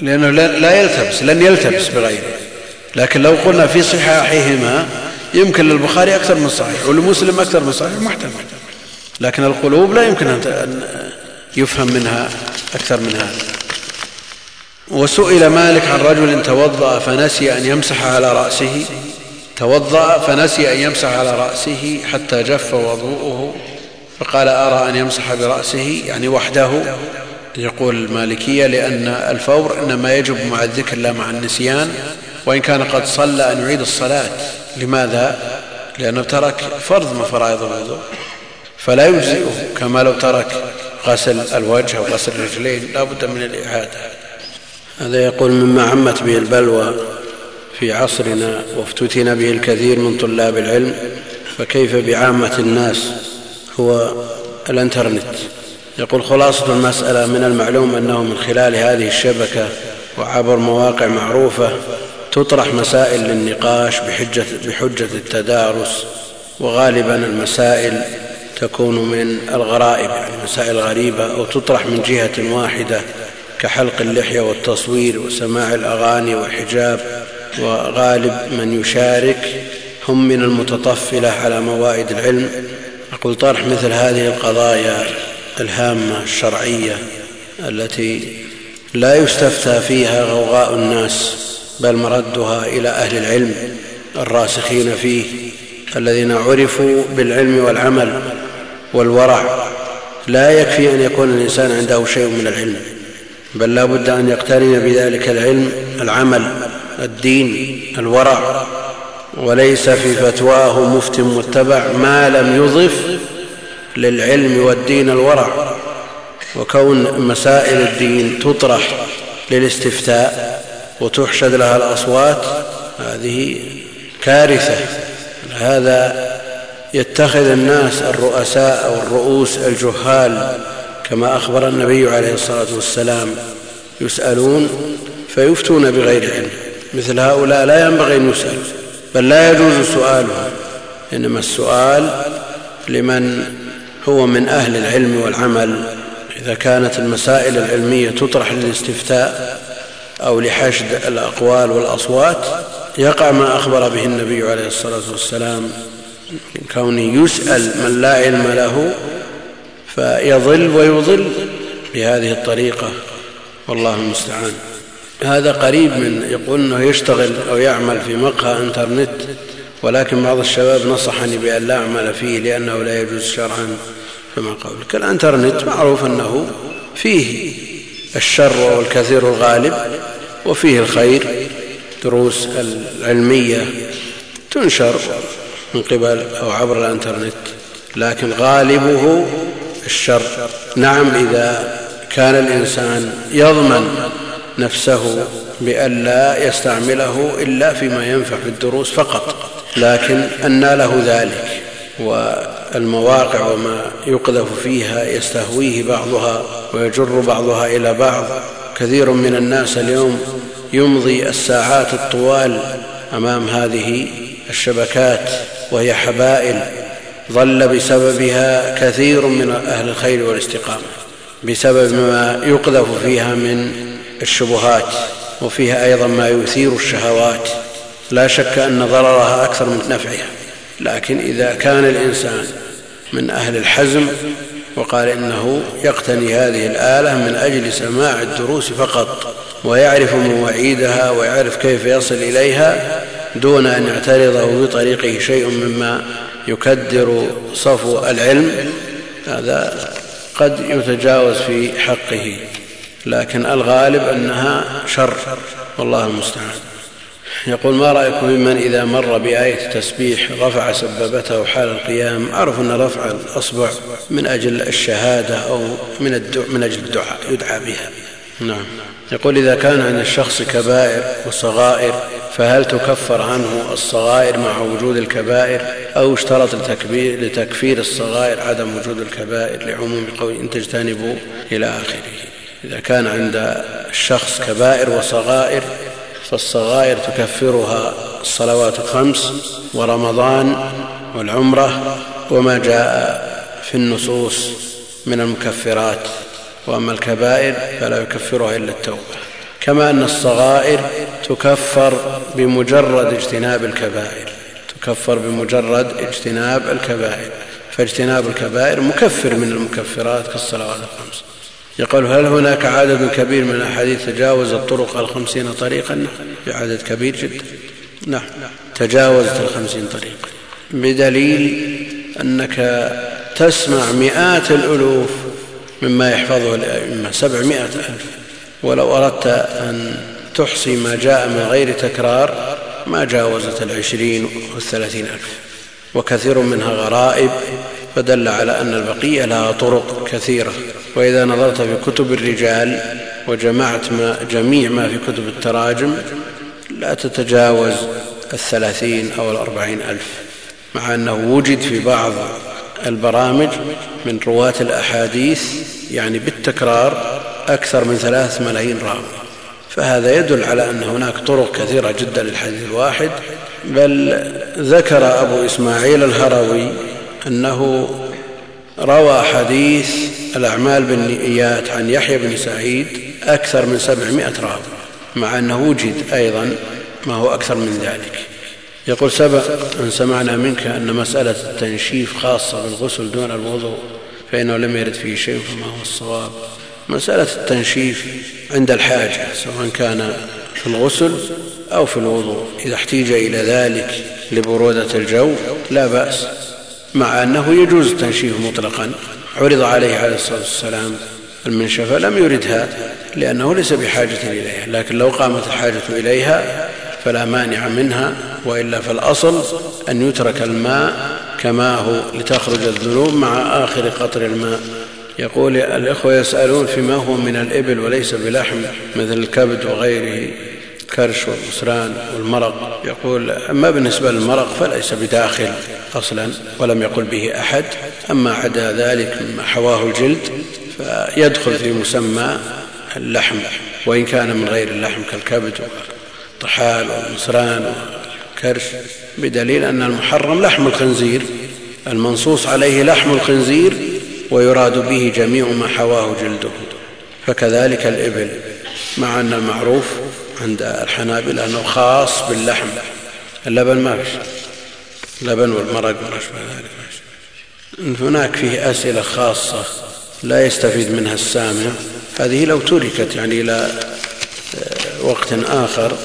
لأنه لا يلتبس لن يلتبس بغيره. لكن لو قلنا في صحاحهما يمكن للبخاري أكثر من صحيح ولمسلم أكثر من صحيح محتمل. لكن القلوب لا يمكن أن يفهم منها أكثر من هذا. وسئل مالك عن رجل توضأ فنسي أن يمسح على رأسه توضأ فنسي أن يمسح على رأسه حتى جف وضوءه فقال أرى أن يمسح برأسه يعني وحده. يقول المالكية لأن الفور إنما يجب مع الذكر لا مع النسيان. وإن كان قد صلى أن يعيد الصلاة. لماذا؟ لأنه ترك فرض من فرائض الوضوء. فلا يجزئه كما لو ترك غسل الوجه أو غسل الرجلين. لا بد من الإعادة. هذا يقول مما عمت به البلوى في عصرنا وافتتن به الكثير من طلاب العلم. فكيف بعامة الناس هو الانترنت؟ يقول خلاصة المسألة من المعلوم أنه من خلال هذه الشبكة وعبر مواقع معروفة تطرح مسائل للنقاش بحجة, بحجة التدارس وغالبا المسائل تكون من الغرائب يعني مسائل غريبة أو تطرح من جهة واحدة كحلق اللحية والتصوير وسماع الأغاني والحجاب. وغالب من يشارك هم من المتطفلة على موائد العلم. أقول طرح مثل هذه القضايا الهامة الشرعية التي لا يستفتى فيها غوغاء الناس. بل مردها إلى أهل العلم الراسخين فيه الذين عرفوا بالعلم والعمل والورع. لا يكفي أن يكون الإنسان عنده شيء من العلم بل لا بد أن يقترن بذلك العلم العمل الدين الورع. وليس في فتواه مفت متبع ما لم يضف للعلم والدين الورع. وكون مسائل الدين تطرح للاستفتاء وتحشد لها الأصوات هذه كارثة. هذا يتخذ الناس الرؤساء أو الرؤوس الجهال كما أخبر النبي عليه الصلاة والسلام يسألون فيفتون بغير علم. مثل هؤلاء لا ينبغي أن يسأل بل لا يجوز سؤالهم. إنما السؤال لمن هو من أهل العلم والعمل. إذا كانت المسائل العلمية تطرح للاستفتاء أو لحشد الأقوال والأصوات يقع ما أخبر به النبي عليه الصلاة والسلام من كونه يسأل من لا علم له فيضل ويضل بهذه الطريقة. والله المستعان. هذا قريب من يقول إنه يشتغل أو يعمل في مقهى إنترنت ولكن بعض الشباب نصحني بأن لا أعمل فيه لأنه لا يجوز شرعا. فما قولك الانترنت معروف أنه فيه الشر وهو الكثير الغالب وفيه الخير دروس العلمية تنشر من قبل أو عبر الإنترنت لكن غالبه الشر. نعم إذا كان الإنسان يضمن نفسه بأن لا يستعمله إلا فيما ينفع في الدروس فقط لكن أنى له ذلك والمواقع وما يقذف فيها يستهويه بعضها ويجر بعضها إلى بعض. كثير من الناس اليوم يمضي الساعات الطوال أمام هذه الشبكات وهي حبائل ظل بسببها كثير من أهل الخير والاستقامة بسبب ما يقذف فيها من الشبهات وفيها أيضا ما يثير الشهوات. لا شك أن ضررها أكثر من نفعها. لكن إذا كان الإنسان من أهل الحزم وقال إنه يقتني هذه الآلة من أجل سماع الدروس فقط ويعرف مواعيدها ويعرف كيف يصل إليها دون أن يعترضه بطريقه شيء مما يكدر صفو العلم هذا قد يتجاوز في حقه لكن الغالب أنها شر والله المستعان. يقول ما رأيكم ممن إذا مر بآية التسبيح رفع سبابته حال القيام؟ أعرف أن رفع الأصبع من أجل الشهادة أو من, من أجل الدعاء يدعى بها. نعم. يقول إذا كان عند الشخص كبائر وصغائر فهل تكفر عنه الصغائر مع وجود الكبائر؟ أو اشترط لتكفير الصغائر عدم وجود الكبائر لعموم قول إن تجتنبوا إلى آخره. إذا كان عند الشخص كبائر وصغائر فالصغائر تكفرها الصلوات الخمس ورمضان والعمرة وما جاء في النصوص من المكفرات. وأما الكبائر فلا يكفرها إلا التوبة. كما أن الصغائر تكفر بمجرد اجتناب الكبائر. تكفر بمجرد اجتناب الكبائر. فاجتناب الكبائر مكفر من المكفرات كالصلوات الخمس. يقول هل هناك عدد كبير من الأحاديث تجاوز الطرق الخمسين طريقا؟ نعم في عدد كبير جدا. نعم. تجاوزت الخمسين طريقا. بدليل أنك تسمع مئات الألوف مما يحفظه الأئمة سبعمائة ألف. ولو أردت أن تحصي ما جاء من غير تكرار ما جاوزت العشرين والثلاثين ألف. وكثير منها غرائب فدل على أن البقية لها طرق كثيرة. وإذا نظرت في كتب الرجال وجمعت ما جميع ما في كتب التراجم لا تتجاوز الثلاثين أو الأربعين ألف مع أنه وجد في بعض البرامج من رواة الأحاديث يعني بالتكرار أكثر من ثلاث ملايين راوي. فهذا يدل على أن هناك طرق كثيرة جدا للحديث الواحد. بل ذكر أبو إسماعيل الهروي أنه روى حديث الأعمال بالنيات عن يحيى بن سعيد أكثر من سبعمائة راوي مع أنه وجد أيضا ما هو أكثر من ذلك. يقول سبق أن سمعنا منك أن مسألة التنشيف خاصة بالغسل دون الوضوء فإنه لم يرد فيه شيء فما هو الصواب؟ مسألة التنشيف عند الحاجة سواء كان في الغسل أو في الوضوء. إذا احتيج إلى ذلك لبرودة الجو لا بأس مع أنه يجوز التنشيف مطلقا. عرض عليه عليه الصلاة والسلام المنشفة لم يردها لأنه ليس بحاجة إليها لكن لو قامت الحاجة إليها فلا مانع منها وإلا فالأصل أن يترك الماء كما هو لتخرج الذنوب مع آخر قطر الماء. يقول الإخوة يسألون فيما هو من الإبل وليس بلحم مثل الكبد وغيره. الكرش والغسران والمرق. يقول أما بالنسبة للمرق فليس بداخل أصلا ولم يقل به أحد. أما عدا ذلك مما حواه الجلد فيدخل في مسمى اللحم وإن كان من غير اللحم كالكبد والطحال والمصران والكرش بدليل أن المحرم لحم الخنزير. المنصوص عليه لحم الخنزير ويراد به جميع ما حواه جلده. فكذلك الإبل مع أن المعروف عند الحنابلة أنه خاص باللحم اللبن ما فيش لبن والمرق وما اشبه ذلك هناك فيه أسئلة خاصة لا يستفيد منها السامع. هذه لو تركت يعني إلى وقت آخر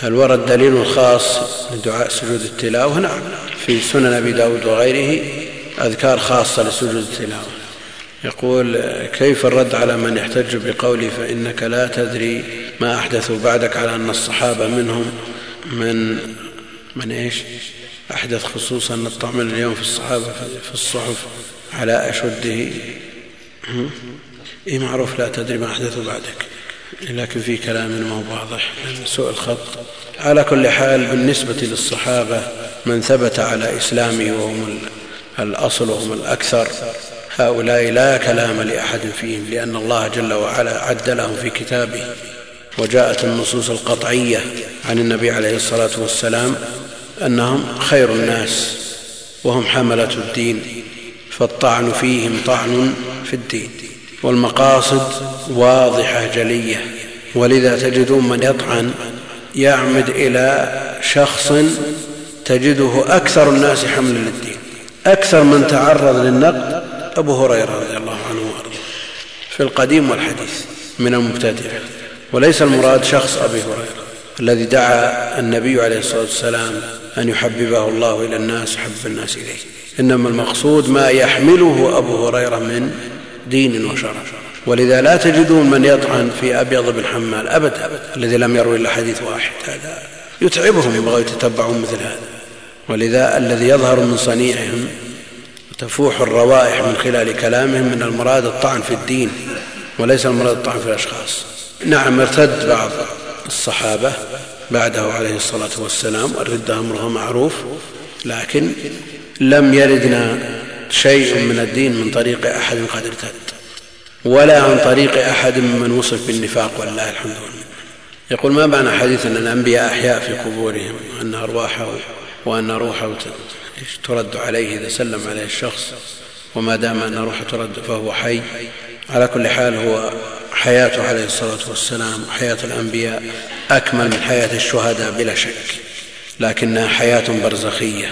هل ورد دليل خاص لدعاء سجود التلاوة؟ نعم. في سنن أبي داود وغيره أذكار خاصة لسجود التلاوة. يقول كيف الرد على من يحتج بقولي فإنك لا تدري ما أحدثوا بعدك على أن الصحابة منهم من من إيش؟ أحدث خصوصا الطعم اليوم في الصحابة في الصحف على أشده. إيه معروف لا تدري ما أحدثوا بعدك لكن في كلام ما هو واضح. سوء الخط. على كل حال بالنسبة للصحابة من ثبت على إسلامه وهم الأصل وهم الأكثر هؤلاء لا كلام لأحد فيهم لأن الله جل وعلا عد لهم في كتابه وجاءت النصوص القطعية عن النبي عليه الصلاة والسلام أنهم خير الناس وهم حملة الدين فالطعن فيهم طعن في الدين والمقاصد واضحة جلية. ولذا تجدون من يطعن يعمد إلى شخص تجده أكثر الناس حملا للدين أكثر من تعرض للنقد أبو هريرة رضي الله عنه وأرضاه. في القديم والحديث من المبتدعه وليس المراد شخص أبي هريرة الذي دعا النبي عليه الصلاة والسلام أن يحببه الله إلى الناس حب الناس إليه. إنما المقصود ما يحمله أبو هريرة من دين وشرع. ولذا لا تجدون من يطعن في أبيض بن حمال أبدا الذي لم يروي إلا حديث واحد هذا. يتعبهم يبغوا يتتبعون مثل هذا. ولذا الذي يظهر من صنيعهم تفوح الروائح من خلال كلامهم من المراد الطعن في الدين وليس المراد الطعن في الأشخاص. نعم ارتد بعض الصحابة بعده عليه الصلاة والسلام والردة أمره معروف لكن لم يردنا شيء من الدين من طريق أحد قد ارتد ولا عن طريق أحد ممن وصف بالنفاق والله الحمد لله يقول ما معنى حديث أن الأنبياء أحياء في قبورهم وأن أرواحه وأن روحه ترد عليه إذا سلم عليه الشخص وما دام أن روحه ترد فهو حي. على كل حال هو حياته عليه الصلاة والسلام وحياة الأنبياء أكمل من حياة الشهداء بلا شك. لكنها حياة برزخية.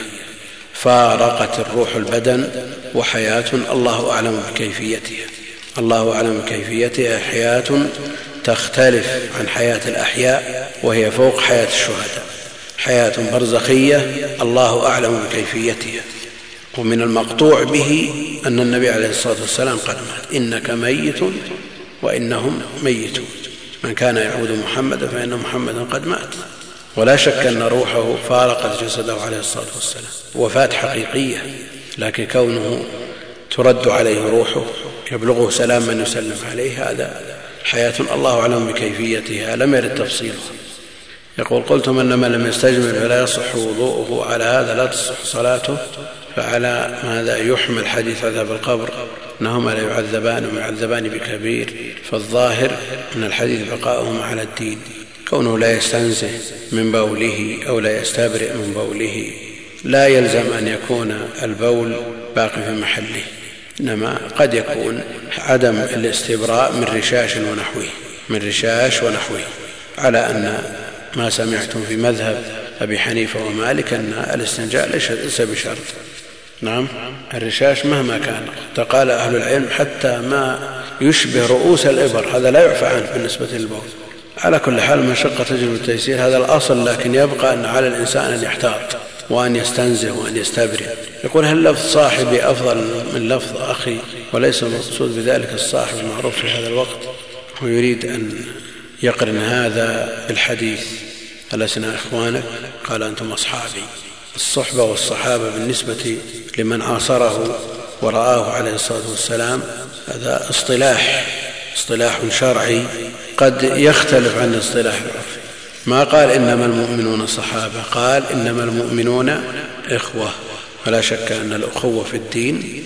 فارقت الروح البدن وحياة الله أعلم بكيفيتها. الله أعلم بكيفيتها. حياة تختلف عن حياة الأحياء وهي فوق حياة الشهداء. حياة برزخية الله أعلم بكيفيتها. ومن المقطوع به أن النبي عليه الصلاة والسلام قال مات إنك ميت وإنهم ميتون. من كان يعبد محمدا فإن محمدا قد مات. ولا شك أن روحه فارقت جسده عليه الصلاة والسلام. وفاة حقيقية لكن كونه ترد عليه روحه يبلغه سلام من يسلم عليه هذا حياة الله أعلم بكيفيتها. لم يرد تفصيلها. يقول قلتم أن من لم يستجمل فلا يصح وضوءه على هذا لا تصح صلاته فعلى ماذا يحمل حديث عذاب القبر. إنهما لا يعذبان وما يعذبان بكبير فالظاهر أن الحديث بقاؤهما على الدين. كونه لا يستنزه من بوله أو لا يستبرئ من بوله لا يلزم أن يكون البول باقي في محله. إنما قد يكون عدم الاستبراء من رشاش ونحوه من رشاش ونحوه على أن ما سمعتم في مذهب أبي حنيفة ومالك أن الاستنجاء ليس بشرط. نعم. الرشاش مهما كان. قال أهل العلم حتى ما يشبه رؤوس الإبر هذا لا يعفى عنه بالنسبة للبول. على كل حال مشقة تجلب التيسير هذا الأصل لكن يبقى أن على الإنسان أن يحتاط وأن يستنزه وأن يستبرئ. يقول هل لفظ صاحبي أفضل من لفظ أخي؟ وليس المقصود بذلك الصاحب المعروف في هذا الوقت. ويريد أن يقرن هذا بالحديث. ألسنا إخوانك. قال أنتم أصحابي. الصحبة والصحابة بالنسبة لمن عاصره ورآه عليه الصلاة والسلام هذا اصطلاح اصطلاح شرعي قد يختلف عن الاصطلاح العرفي. ما قال إنما المؤمنون صحابة. قال إنما المؤمنون إخوة. ولا شك أن الأخوة في الدين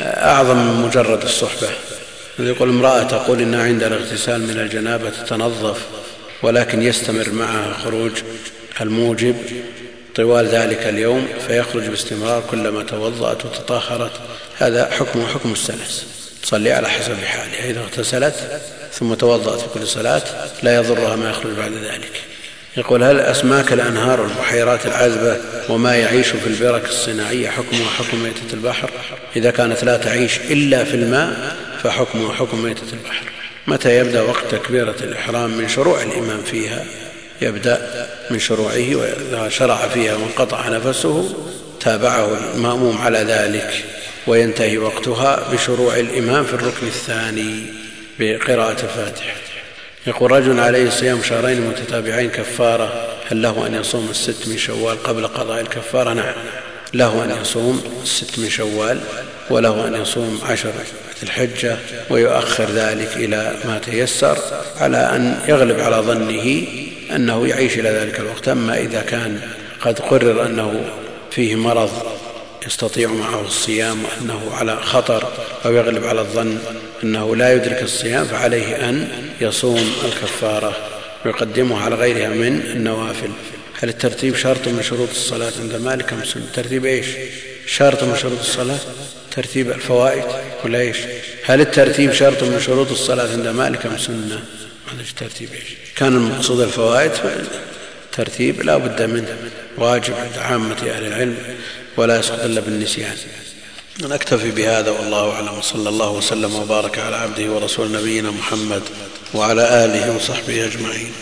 أعظم من مجرد الصحبة. يقول امرأة تقول إنها عند الاغتسال من الجنابة تتنظف ولكن يستمر معها خروج الموجب طوال ذلك اليوم فيخرج باستمرار كلما توضأت وتطهرت. هذا حكم حكم السلس تصلي على حسب حالها إذا اغتسلت ثم توضأت في كل صلاة لا يضرها ما يخرج بعد ذلك. يقول هل أسماك الأنهار والبحيرات العذبة وما يعيش في البرك الصناعية حكمها حكم ميتة البحر؟ إذا كانت لا تعيش إلا في الماء فحكمها حكم ميتة البحر. متى يبدأ وقت تكبيرة الإحرام من شروع الإمام فيها؟ يبدأ من شروعه وإذا شرع فيها وانقطع نفسه تابعه المأموم على ذلك. وينتهي وقتها بشروع الإمام في الركن الثاني بقراءة الفاتحة. يقول رجل عليه صيام شهرين متتابعين كفارة هل له أن يصوم الست من شوال قبل قضاء الكفارة؟ نعم. له أن يصوم الست من شوال وله أن يصوم عشر الحجة ويؤخر ذلك إلى ما تيسر على أن يغلب على ظنه أنه يعيش إلى ذلك الوقت. أما إذا كان قد قرر أنه فيه مرض يستطيع معه الصيام وأنه على خطر أو يغلب على الظن أنه لا يدرك الصيام فعليه أن يصوم الكفارة ويقدمه على غيرها من النوافل. هل الترتيب شرط من شروط الصلاة عند مالك أم سنة؟ ترتيب إيش؟ شرط من شروط الصلاة؟ ترتيب الفوائد ولا إيش؟ هل الترتيب شرط من شروط الصلاة عند مالك أم سنة؟ هذا ترتيب إيش. كان المقصود الفوائد؟ ترتيب لا بد منه واجب عند عامة أهل العلم ولا يسقط إلا بالنسيان. نكتفي بهذا والله أعلم. وصلى الله وسلم وبارك على عبده ورسول نبينا محمد وعلى آله وصحبه أجمعين.